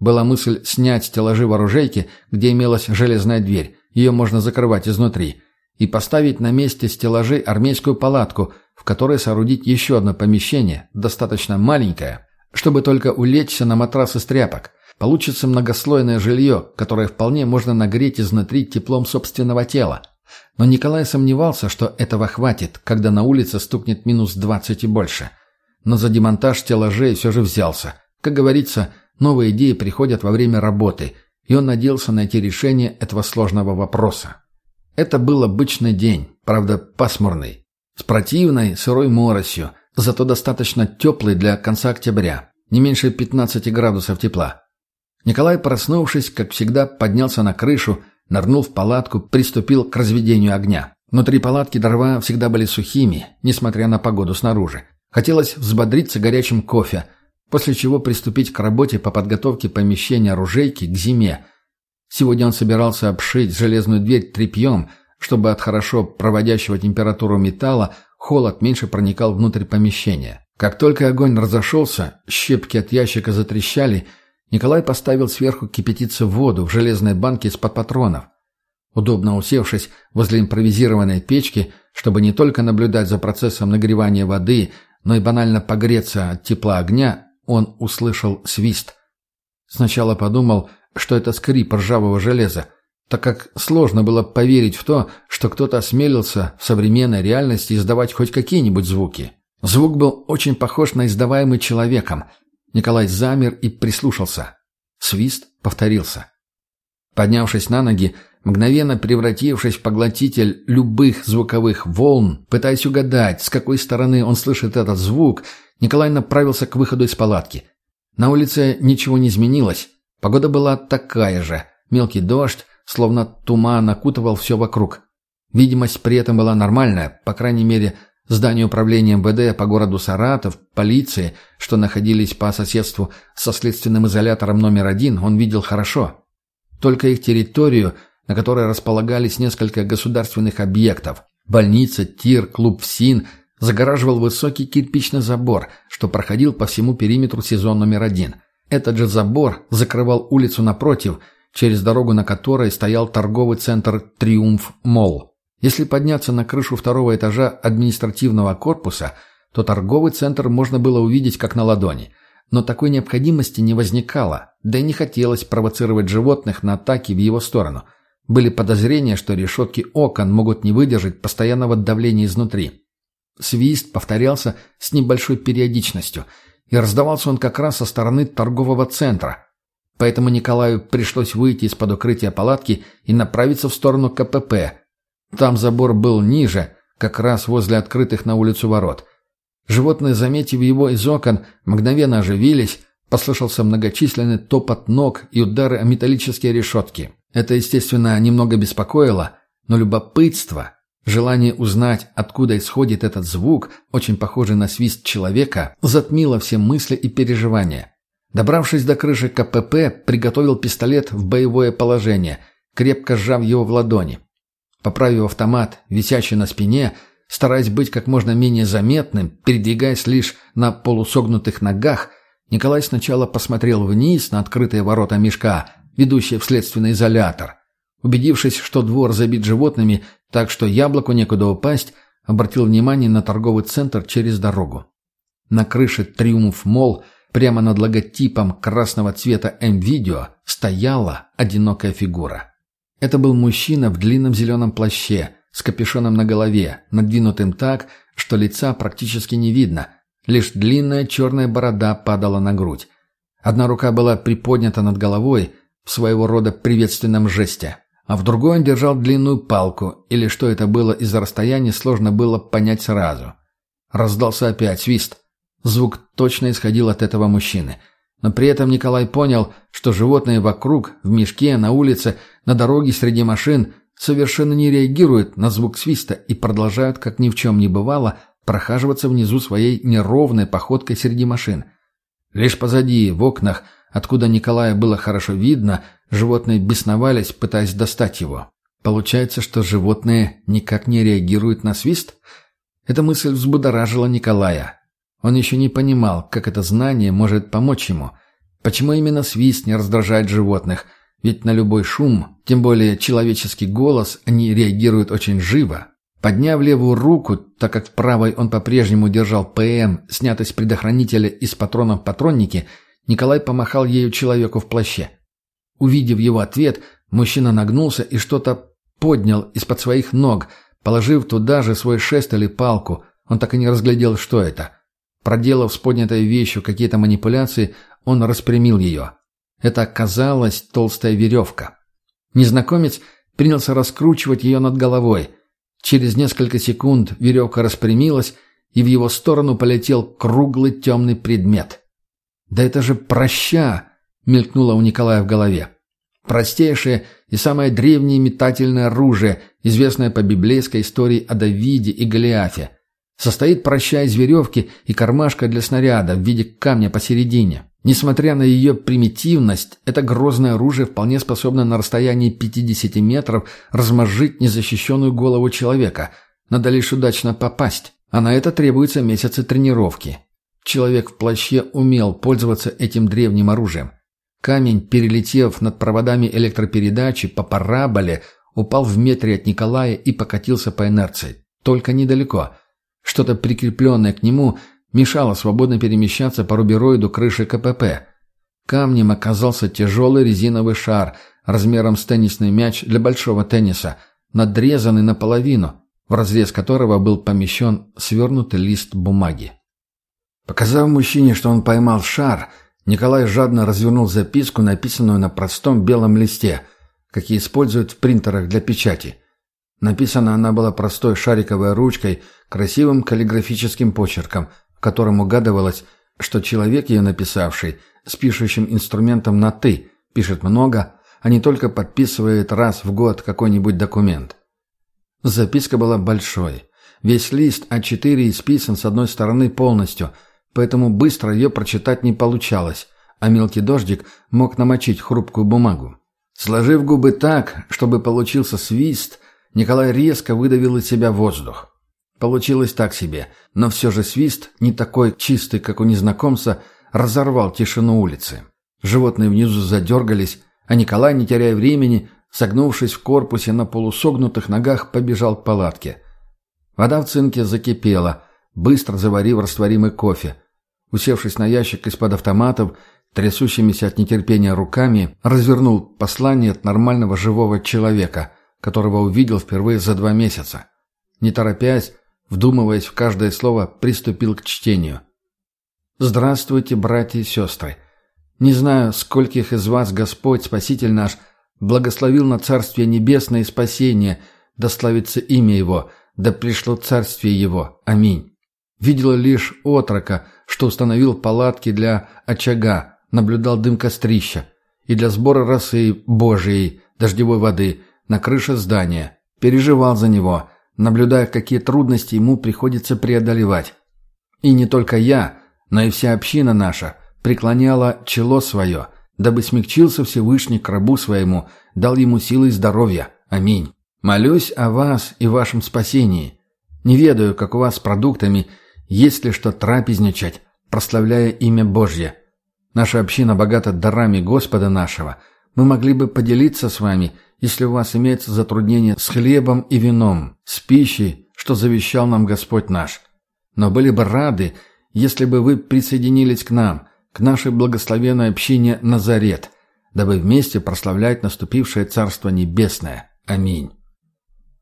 Была мысль снять стеллажи в оружейке, где имелась железная дверь. Ее можно закрывать изнутри и поставить на месте стеллажей армейскую палатку, в которой соорудить еще одно помещение, достаточно маленькое, чтобы только улечься на матрас из тряпок. Получится многослойное жилье, которое вполне можно нагреть изнутри теплом собственного тела. Но Николай сомневался, что этого хватит, когда на улице стукнет минус 20 и больше. Но за демонтаж стеллажей все же взялся. Как говорится, новые идеи приходят во время работы, и он надеялся найти решение этого сложного вопроса. Это был обычный день, правда пасмурный, с противной сырой моросью, зато достаточно теплый для конца октября, не меньше 15 градусов тепла. Николай, проснувшись, как всегда, поднялся на крышу, нырнул в палатку, приступил к разведению огня. Внутри палатки дрова всегда были сухими, несмотря на погоду снаружи. Хотелось взбодриться горячим кофе, после чего приступить к работе по подготовке помещения оружейки к зиме, Сегодня он собирался обшить железную дверь тряпьем, чтобы от хорошо проводящего температуру металла холод меньше проникал внутрь помещения. Как только огонь разошелся, щепки от ящика затрещали, Николай поставил сверху кипятиться воду в железной банке из-под патронов. Удобно усевшись возле импровизированной печки, чтобы не только наблюдать за процессом нагревания воды, но и банально погреться от тепла огня, он услышал свист. Сначала подумал, что это скрип ржавого железа, так как сложно было поверить в то, что кто-то осмелился в современной реальности издавать хоть какие-нибудь звуки. Звук был очень похож на издаваемый человеком. Николай замер и прислушался. Свист повторился. Поднявшись на ноги, мгновенно превратившись в поглотитель любых звуковых волн, пытаясь угадать, с какой стороны он слышит этот звук, Николай направился к выходу из палатки. На улице ничего не изменилось. Погода была такая же. Мелкий дождь, словно туман окутывал все вокруг. Видимость при этом была нормальная, по крайней мере, здание управления МВД по городу Саратов, полиции, что находились по соседству со следственным изолятором номер один, он видел хорошо. Только их территорию, на которой располагались несколько государственных объектов, больница, тир, клуб ФСИН, загораживал высокий кирпичный забор, что проходил по всему периметру сезон номер один. Этот же забор закрывал улицу напротив – через дорогу на которой стоял торговый центр «Триумф Молл». Если подняться на крышу второго этажа административного корпуса, то торговый центр можно было увидеть как на ладони. Но такой необходимости не возникало, да и не хотелось провоцировать животных на атаки в его сторону. Были подозрения, что решетки окон могут не выдержать постоянного давления изнутри. Свист повторялся с небольшой периодичностью, и раздавался он как раз со стороны торгового центра, Поэтому Николаю пришлось выйти из-под укрытия палатки и направиться в сторону КПП. Там забор был ниже, как раз возле открытых на улицу ворот. Животные, заметив его из окон, мгновенно оживились, послышался многочисленный топот ног и удары о металлические решетки. Это, естественно, немного беспокоило, но любопытство, желание узнать, откуда исходит этот звук, очень похожий на свист человека, затмило все мысли и переживания. Добравшись до крыши КПП, приготовил пистолет в боевое положение, крепко сжав его в ладони. Поправив автомат, висящий на спине, стараясь быть как можно менее заметным, передвигаясь лишь на полусогнутых ногах, Николай сначала посмотрел вниз на открытые ворота мешка, ведущие в следственный изолятор. Убедившись, что двор забит животными, так что яблоку некуда упасть, обратил внимание на торговый центр через дорогу. На крыше «Триумф Молл» Прямо над логотипом красного цвета М-видео стояла одинокая фигура. Это был мужчина в длинном зеленом плаще, с капюшоном на голове, надвинутым так, что лица практически не видно, лишь длинная черная борода падала на грудь. Одна рука была приподнята над головой в своего рода приветственном жесте, а в другой он держал длинную палку, или что это было из-за расстояния, сложно было понять сразу. Раздался опять свист – Звук точно исходил от этого мужчины. Но при этом Николай понял, что животные вокруг, в мешке, на улице, на дороге среди машин совершенно не реагируют на звук свиста и продолжают, как ни в чем не бывало, прохаживаться внизу своей неровной походкой среди машин. Лишь позади, в окнах, откуда Николая было хорошо видно, животные бесновались, пытаясь достать его. Получается, что животные никак не реагируют на свист? Эта мысль взбудоражила Николая. Он еще не понимал, как это знание может помочь ему. Почему именно свист не раздражает животных? Ведь на любой шум, тем более человеческий голос, они реагируют очень живо. Подняв левую руку, так как в правой он по-прежнему держал ПМ, снятый с предохранителя из патронов в патроннике, Николай помахал ею человеку в плаще. Увидев его ответ, мужчина нагнулся и что-то поднял из-под своих ног, положив туда же свой шест или палку. Он так и не разглядел, что это. Проделав с поднятой вещью какие-то манипуляции, он распрямил ее. Это оказалась толстая веревка. Незнакомец принялся раскручивать ее над головой. Через несколько секунд веревка распрямилась, и в его сторону полетел круглый темный предмет. «Да это же проща!» — мелькнуло у Николая в голове. Простейшее и самое древнее метательное оружие, известное по библейской истории о Давиде и Голиафе. Состоит проща из веревки и кармашка для снаряда в виде камня посередине. Несмотря на ее примитивность, это грозное оружие вполне способно на расстоянии 50 метров размозжить незащищенную голову человека. Надо лишь удачно попасть. А на это требуются месяцы тренировки. Человек в плаще умел пользоваться этим древним оружием. Камень, перелетев над проводами электропередачи по параболе, упал в метре от Николая и покатился по инерции. Только недалеко. Что-то прикрепленное к нему мешало свободно перемещаться по рубероиду крыши КПП. Камнем оказался тяжелый резиновый шар размером с теннисный мяч для большого тенниса, надрезанный наполовину, в разрез которого был помещен свернутый лист бумаги. Показав мужчине, что он поймал шар, Николай жадно развернул записку, написанную на простом белом листе, какие используют в принтерах для печати. Написана она была простой шариковой ручкой, красивым каллиграфическим почерком, в котором угадывалось, что человек ее написавший с пишущим инструментом на «ты» пишет много, а не только подписывает раз в год какой-нибудь документ. Записка была большой. Весь лист А4 исписан с одной стороны полностью – поэтому быстро ее прочитать не получалось, а мелкий дождик мог намочить хрупкую бумагу. Сложив губы так, чтобы получился свист, Николай резко выдавил из себя воздух. Получилось так себе, но все же свист, не такой чистый, как у незнакомца, разорвал тишину улицы. Животные внизу задергались, а Николай, не теряя времени, согнувшись в корпусе на полусогнутых ногах, побежал к палатке. Вода в цинке закипела, быстро заварив растворимый кофе, усевшись на ящик из-под автоматов, трясущимися от нетерпения руками, развернул послание от нормального живого человека, которого увидел впервые за два месяца. Не торопясь, вдумываясь в каждое слово, приступил к чтению. «Здравствуйте, братья и сестры! Не знаю, скольких из вас Господь, Спаситель наш, благословил на Царствие Небесное и спасение, да славится имя Его, да пришло Царствие Его. Аминь. Видела лишь отрока, что установил палатки для очага, наблюдал дым кострища и для сбора росы Божией, дождевой воды, на крыше здания. Переживал за него, наблюдая, какие трудности ему приходится преодолевать. И не только я, но и вся община наша преклоняла чело свое, дабы смягчился Всевышний к рабу своему, дал ему силы и здоровья. Аминь. Молюсь о вас и вашем спасении. Не ведаю, как у вас с продуктами – есть ли что трапезничать, прославляя имя Божье? Наша община богата дарами Господа нашего. Мы могли бы поделиться с вами, если у вас имеется затруднение с хлебом и вином, с пищей, что завещал нам Господь наш. Но были бы рады, если бы вы присоединились к нам, к нашей благословенной общине Назарет, дабы вместе прославлять наступившее Царство Небесное. Аминь.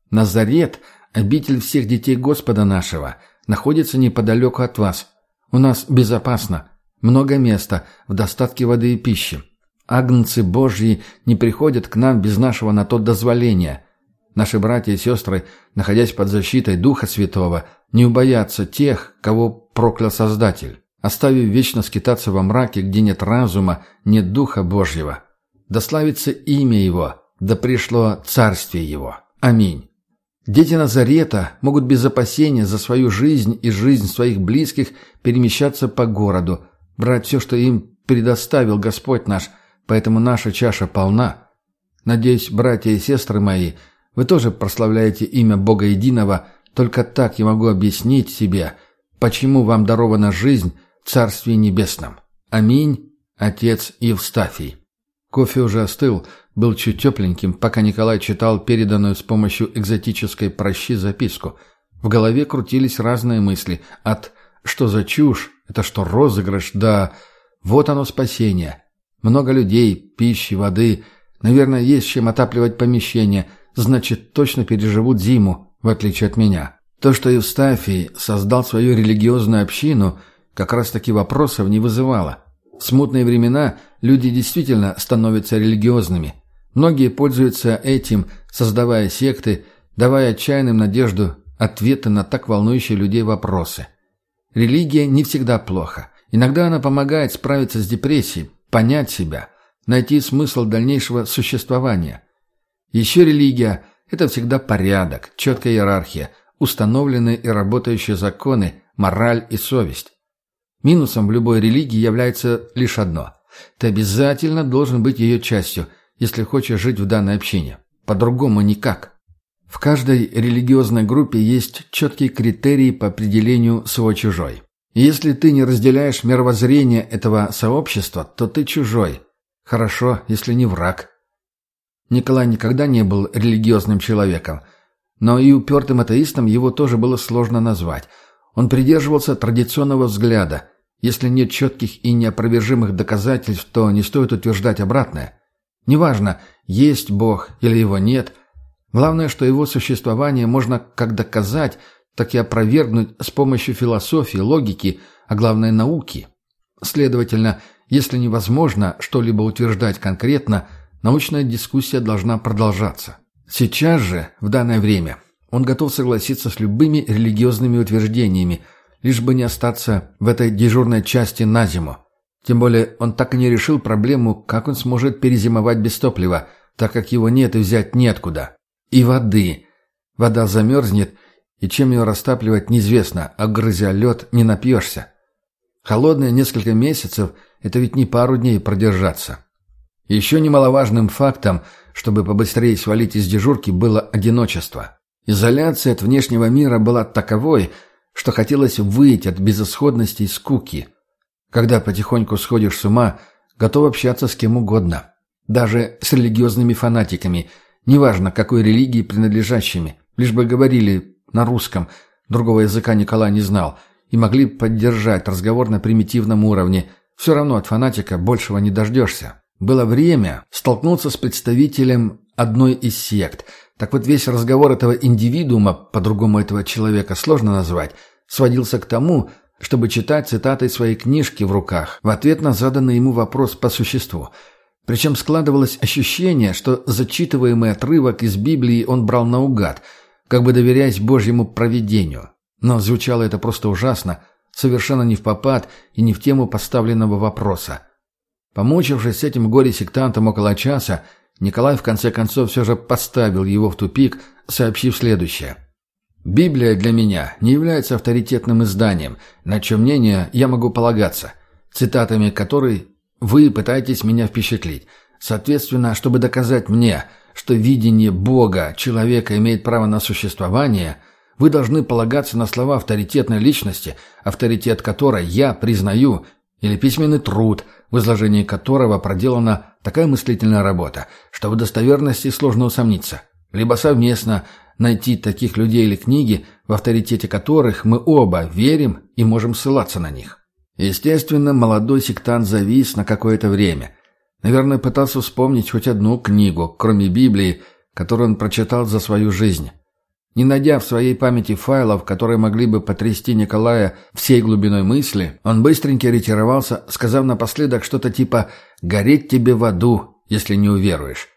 Назарет – обитель всех детей Господа нашего – находится неподалеку от вас. У нас безопасно, много места, в достатке воды и пищи. Агнцы Божьи не приходят к нам без нашего на то дозволения. Наши братья и сестры, находясь под защитой Духа Святого, не убоятся тех, кого проклял Создатель, оставив вечно скитаться во мраке, где нет разума, нет Духа Божьего. Да славится имя Его, да пришло Царствие Его. Аминь. Дети Назарета могут без опасения за свою жизнь и жизнь своих близких перемещаться по городу, брать все, что им предоставил Господь наш, поэтому наша чаша полна. Надеюсь, братья и сестры мои, вы тоже прославляете имя Бога Единого, только так я могу объяснить себе, почему вам дарована жизнь в Царстве Небесном. Аминь, Отец Евстафий. Кофе уже остыл, был чуть тепленьким, пока Николай читал переданную с помощью экзотической прощи записку. В голове крутились разные мысли. От «что за чушь?», «это что, розыгрыш?», да «вот оно спасение». Много людей, пищи, воды. Наверное, есть чем отапливать помещение. Значит, точно переживут зиму, в отличие от меня. То, что Евстафий создал свою религиозную общину, как раз-таки вопросов не вызывало. В смутные времена люди действительно становятся религиозными. Многие пользуются этим, создавая секты, давая отчаянным надежду ответы на так волнующие людей вопросы. Религия не всегда плохо. Иногда она помогает справиться с депрессией, понять себя, найти смысл дальнейшего существования. Еще религия – это всегда порядок, четкая иерархия, установленные и работающие законы, мораль и совесть. Минусом в любой религии является лишь одно. Ты обязательно должен быть ее частью, если хочешь жить в данной общине. По-другому никак. В каждой религиозной группе есть четкие критерии по определению свой-чужой. Если ты не разделяешь мировоззрение этого сообщества, то ты чужой. Хорошо, если не враг. Николай никогда не был религиозным человеком, но и упертым атеистом его тоже было сложно назвать. Он придерживался традиционного взгляда. Если нет четких и неопровержимых доказательств, то не стоит утверждать обратное. Неважно, есть Бог или его нет. Главное, что его существование можно как доказать, так и опровергнуть с помощью философии, логики, а главное науки. Следовательно, если невозможно что-либо утверждать конкретно, научная дискуссия должна продолжаться. Сейчас же, в данное время, он готов согласиться с любыми религиозными утверждениями, лишь бы не остаться в этой дежурной части на зиму. Тем более он так и не решил проблему, как он сможет перезимовать без топлива, так как его нет и взять неоткуда. И воды. Вода замерзнет, и чем ее растапливать неизвестно, а грызя лед не напьешься. Холодные несколько месяцев – это ведь не пару дней продержаться. Еще немаловажным фактом, чтобы побыстрее свалить из дежурки, было одиночество. Изоляция от внешнего мира была таковой, что хотелось выйти от безысходности и скуки. Когда потихоньку сходишь с ума, готов общаться с кем угодно. Даже с религиозными фанатиками, неважно, какой религии принадлежащими, лишь бы говорили на русском, другого языка Николай не знал, и могли поддержать разговор на примитивном уровне. Все равно от фанатика большего не дождешься. Было время столкнуться с представителем одной из сект. Так вот весь разговор этого индивидуума, по-другому этого человека сложно назвать, сводился к тому, чтобы читать цитаты своей книжки в руках в ответ на заданный ему вопрос по существу. Причем складывалось ощущение, что зачитываемый отрывок из Библии он брал наугад, как бы доверяясь Божьему провидению. Но звучало это просто ужасно, совершенно не в попад и не в тему поставленного вопроса. Помучившись с этим горе-сектантом около часа, Николай в конце концов все же поставил его в тупик, сообщив следующее. «Библия для меня не является авторитетным изданием, на чем мнение я могу полагаться, цитатами которой вы пытаетесь меня впечатлить. Соответственно, чтобы доказать мне, что видение Бога, человека имеет право на существование, вы должны полагаться на слова авторитетной личности, авторитет которой я признаю, или письменный труд, в изложении которого проделана такая мыслительная работа, что в достоверности сложно усомниться. Либо совместно найти таких людей или книги, в авторитете которых мы оба верим и можем ссылаться на них. Естественно, молодой сектант завис на какое-то время. Наверное, пытался вспомнить хоть одну книгу, кроме Библии, которую он прочитал за свою жизнь. Не найдя в своей памяти файлов, которые могли бы потрясти Николая всей глубиной мысли, он быстренько ретировался, сказав напоследок что-то типа «гореть тебе в аду, если не уверуешь».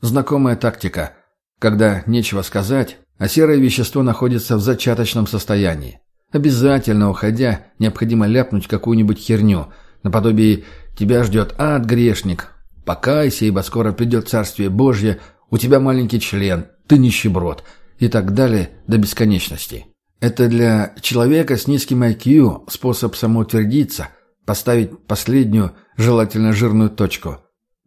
Знакомая тактика, когда нечего сказать, а серое вещество находится в зачаточном состоянии. Обязательно, уходя, необходимо ляпнуть какую-нибудь херню, наподобие «тебя ждет ад, грешник», «покайся, ибо скоро придет Царствие Божье», «у тебя маленький член», «ты нищеброд», и так далее до бесконечности. Это для человека с низким IQ способ самоутвердиться, поставить последнюю, желательно жирную точку.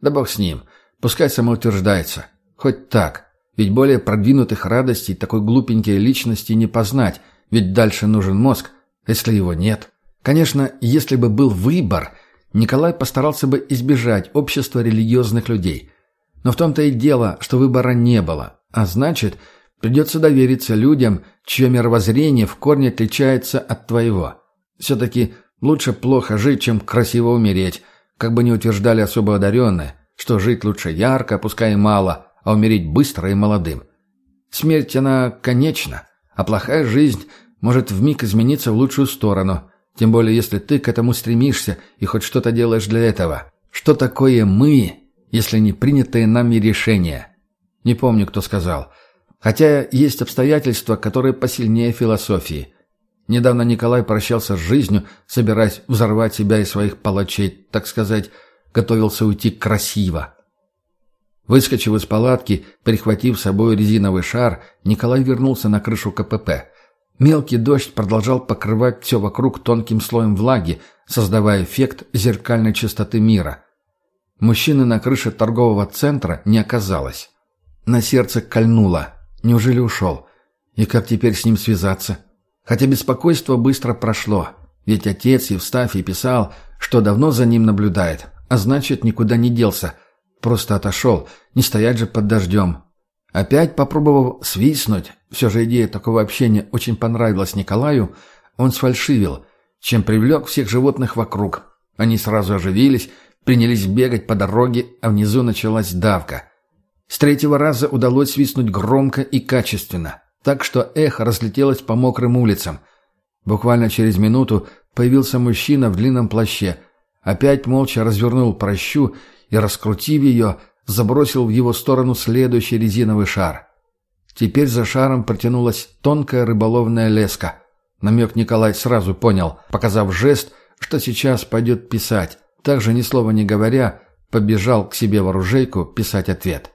Да бог с ним, пускай самоутверждается. Хоть так, ведь более продвинутых радостей такой глупенькой личности не познать, ведь дальше нужен мозг, если его нет. Конечно, если бы был выбор, Николай постарался бы избежать общества религиозных людей. Но в том-то и дело, что выбора не было, а значит – Придется довериться людям, чье мировоззрение в корне отличается от твоего. Все-таки лучше плохо жить, чем красиво умереть, как бы не утверждали особо одаренные, что жить лучше ярко, пускай и мало, а умереть быстро и молодым. Смерть, она конечна, а плохая жизнь может вмиг измениться в лучшую сторону, тем более если ты к этому стремишься и хоть что-то делаешь для этого. Что такое «мы», если не принятые нами решения? Не помню, кто сказал – Хотя есть обстоятельства, которые посильнее философии. Недавно Николай прощался с жизнью, собираясь взорвать себя и своих палачей, так сказать, готовился уйти красиво. Выскочив из палатки, прихватив с собой резиновый шар, Николай вернулся на крышу КПП. Мелкий дождь продолжал покрывать все вокруг тонким слоем влаги, создавая эффект зеркальной чистоты мира. Мужчины на крыше торгового центра не оказалось. На сердце кольнуло. Неужели ушел? И как теперь с ним связаться? Хотя беспокойство быстро прошло. Ведь отец Евстафий писал, что давно за ним наблюдает, а значит, никуда не делся. Просто отошел, не стоять же под дождем. Опять попробовав свистнуть, все же идея такого общения очень понравилась Николаю, он сфальшивил, чем привлек всех животных вокруг. Они сразу оживились, принялись бегать по дороге, а внизу началась давка. С третьего раза удалось свистнуть громко и качественно, так что эхо разлетелось по мокрым улицам. Буквально через минуту появился мужчина в длинном плаще, опять молча развернул прощу и, раскрутив ее, забросил в его сторону следующий резиновый шар. Теперь за шаром протянулась тонкая рыболовная леска. Намек Николай сразу понял, показав жест, что сейчас пойдет писать. Также, ни слова не говоря, побежал к себе в оружейку писать ответ.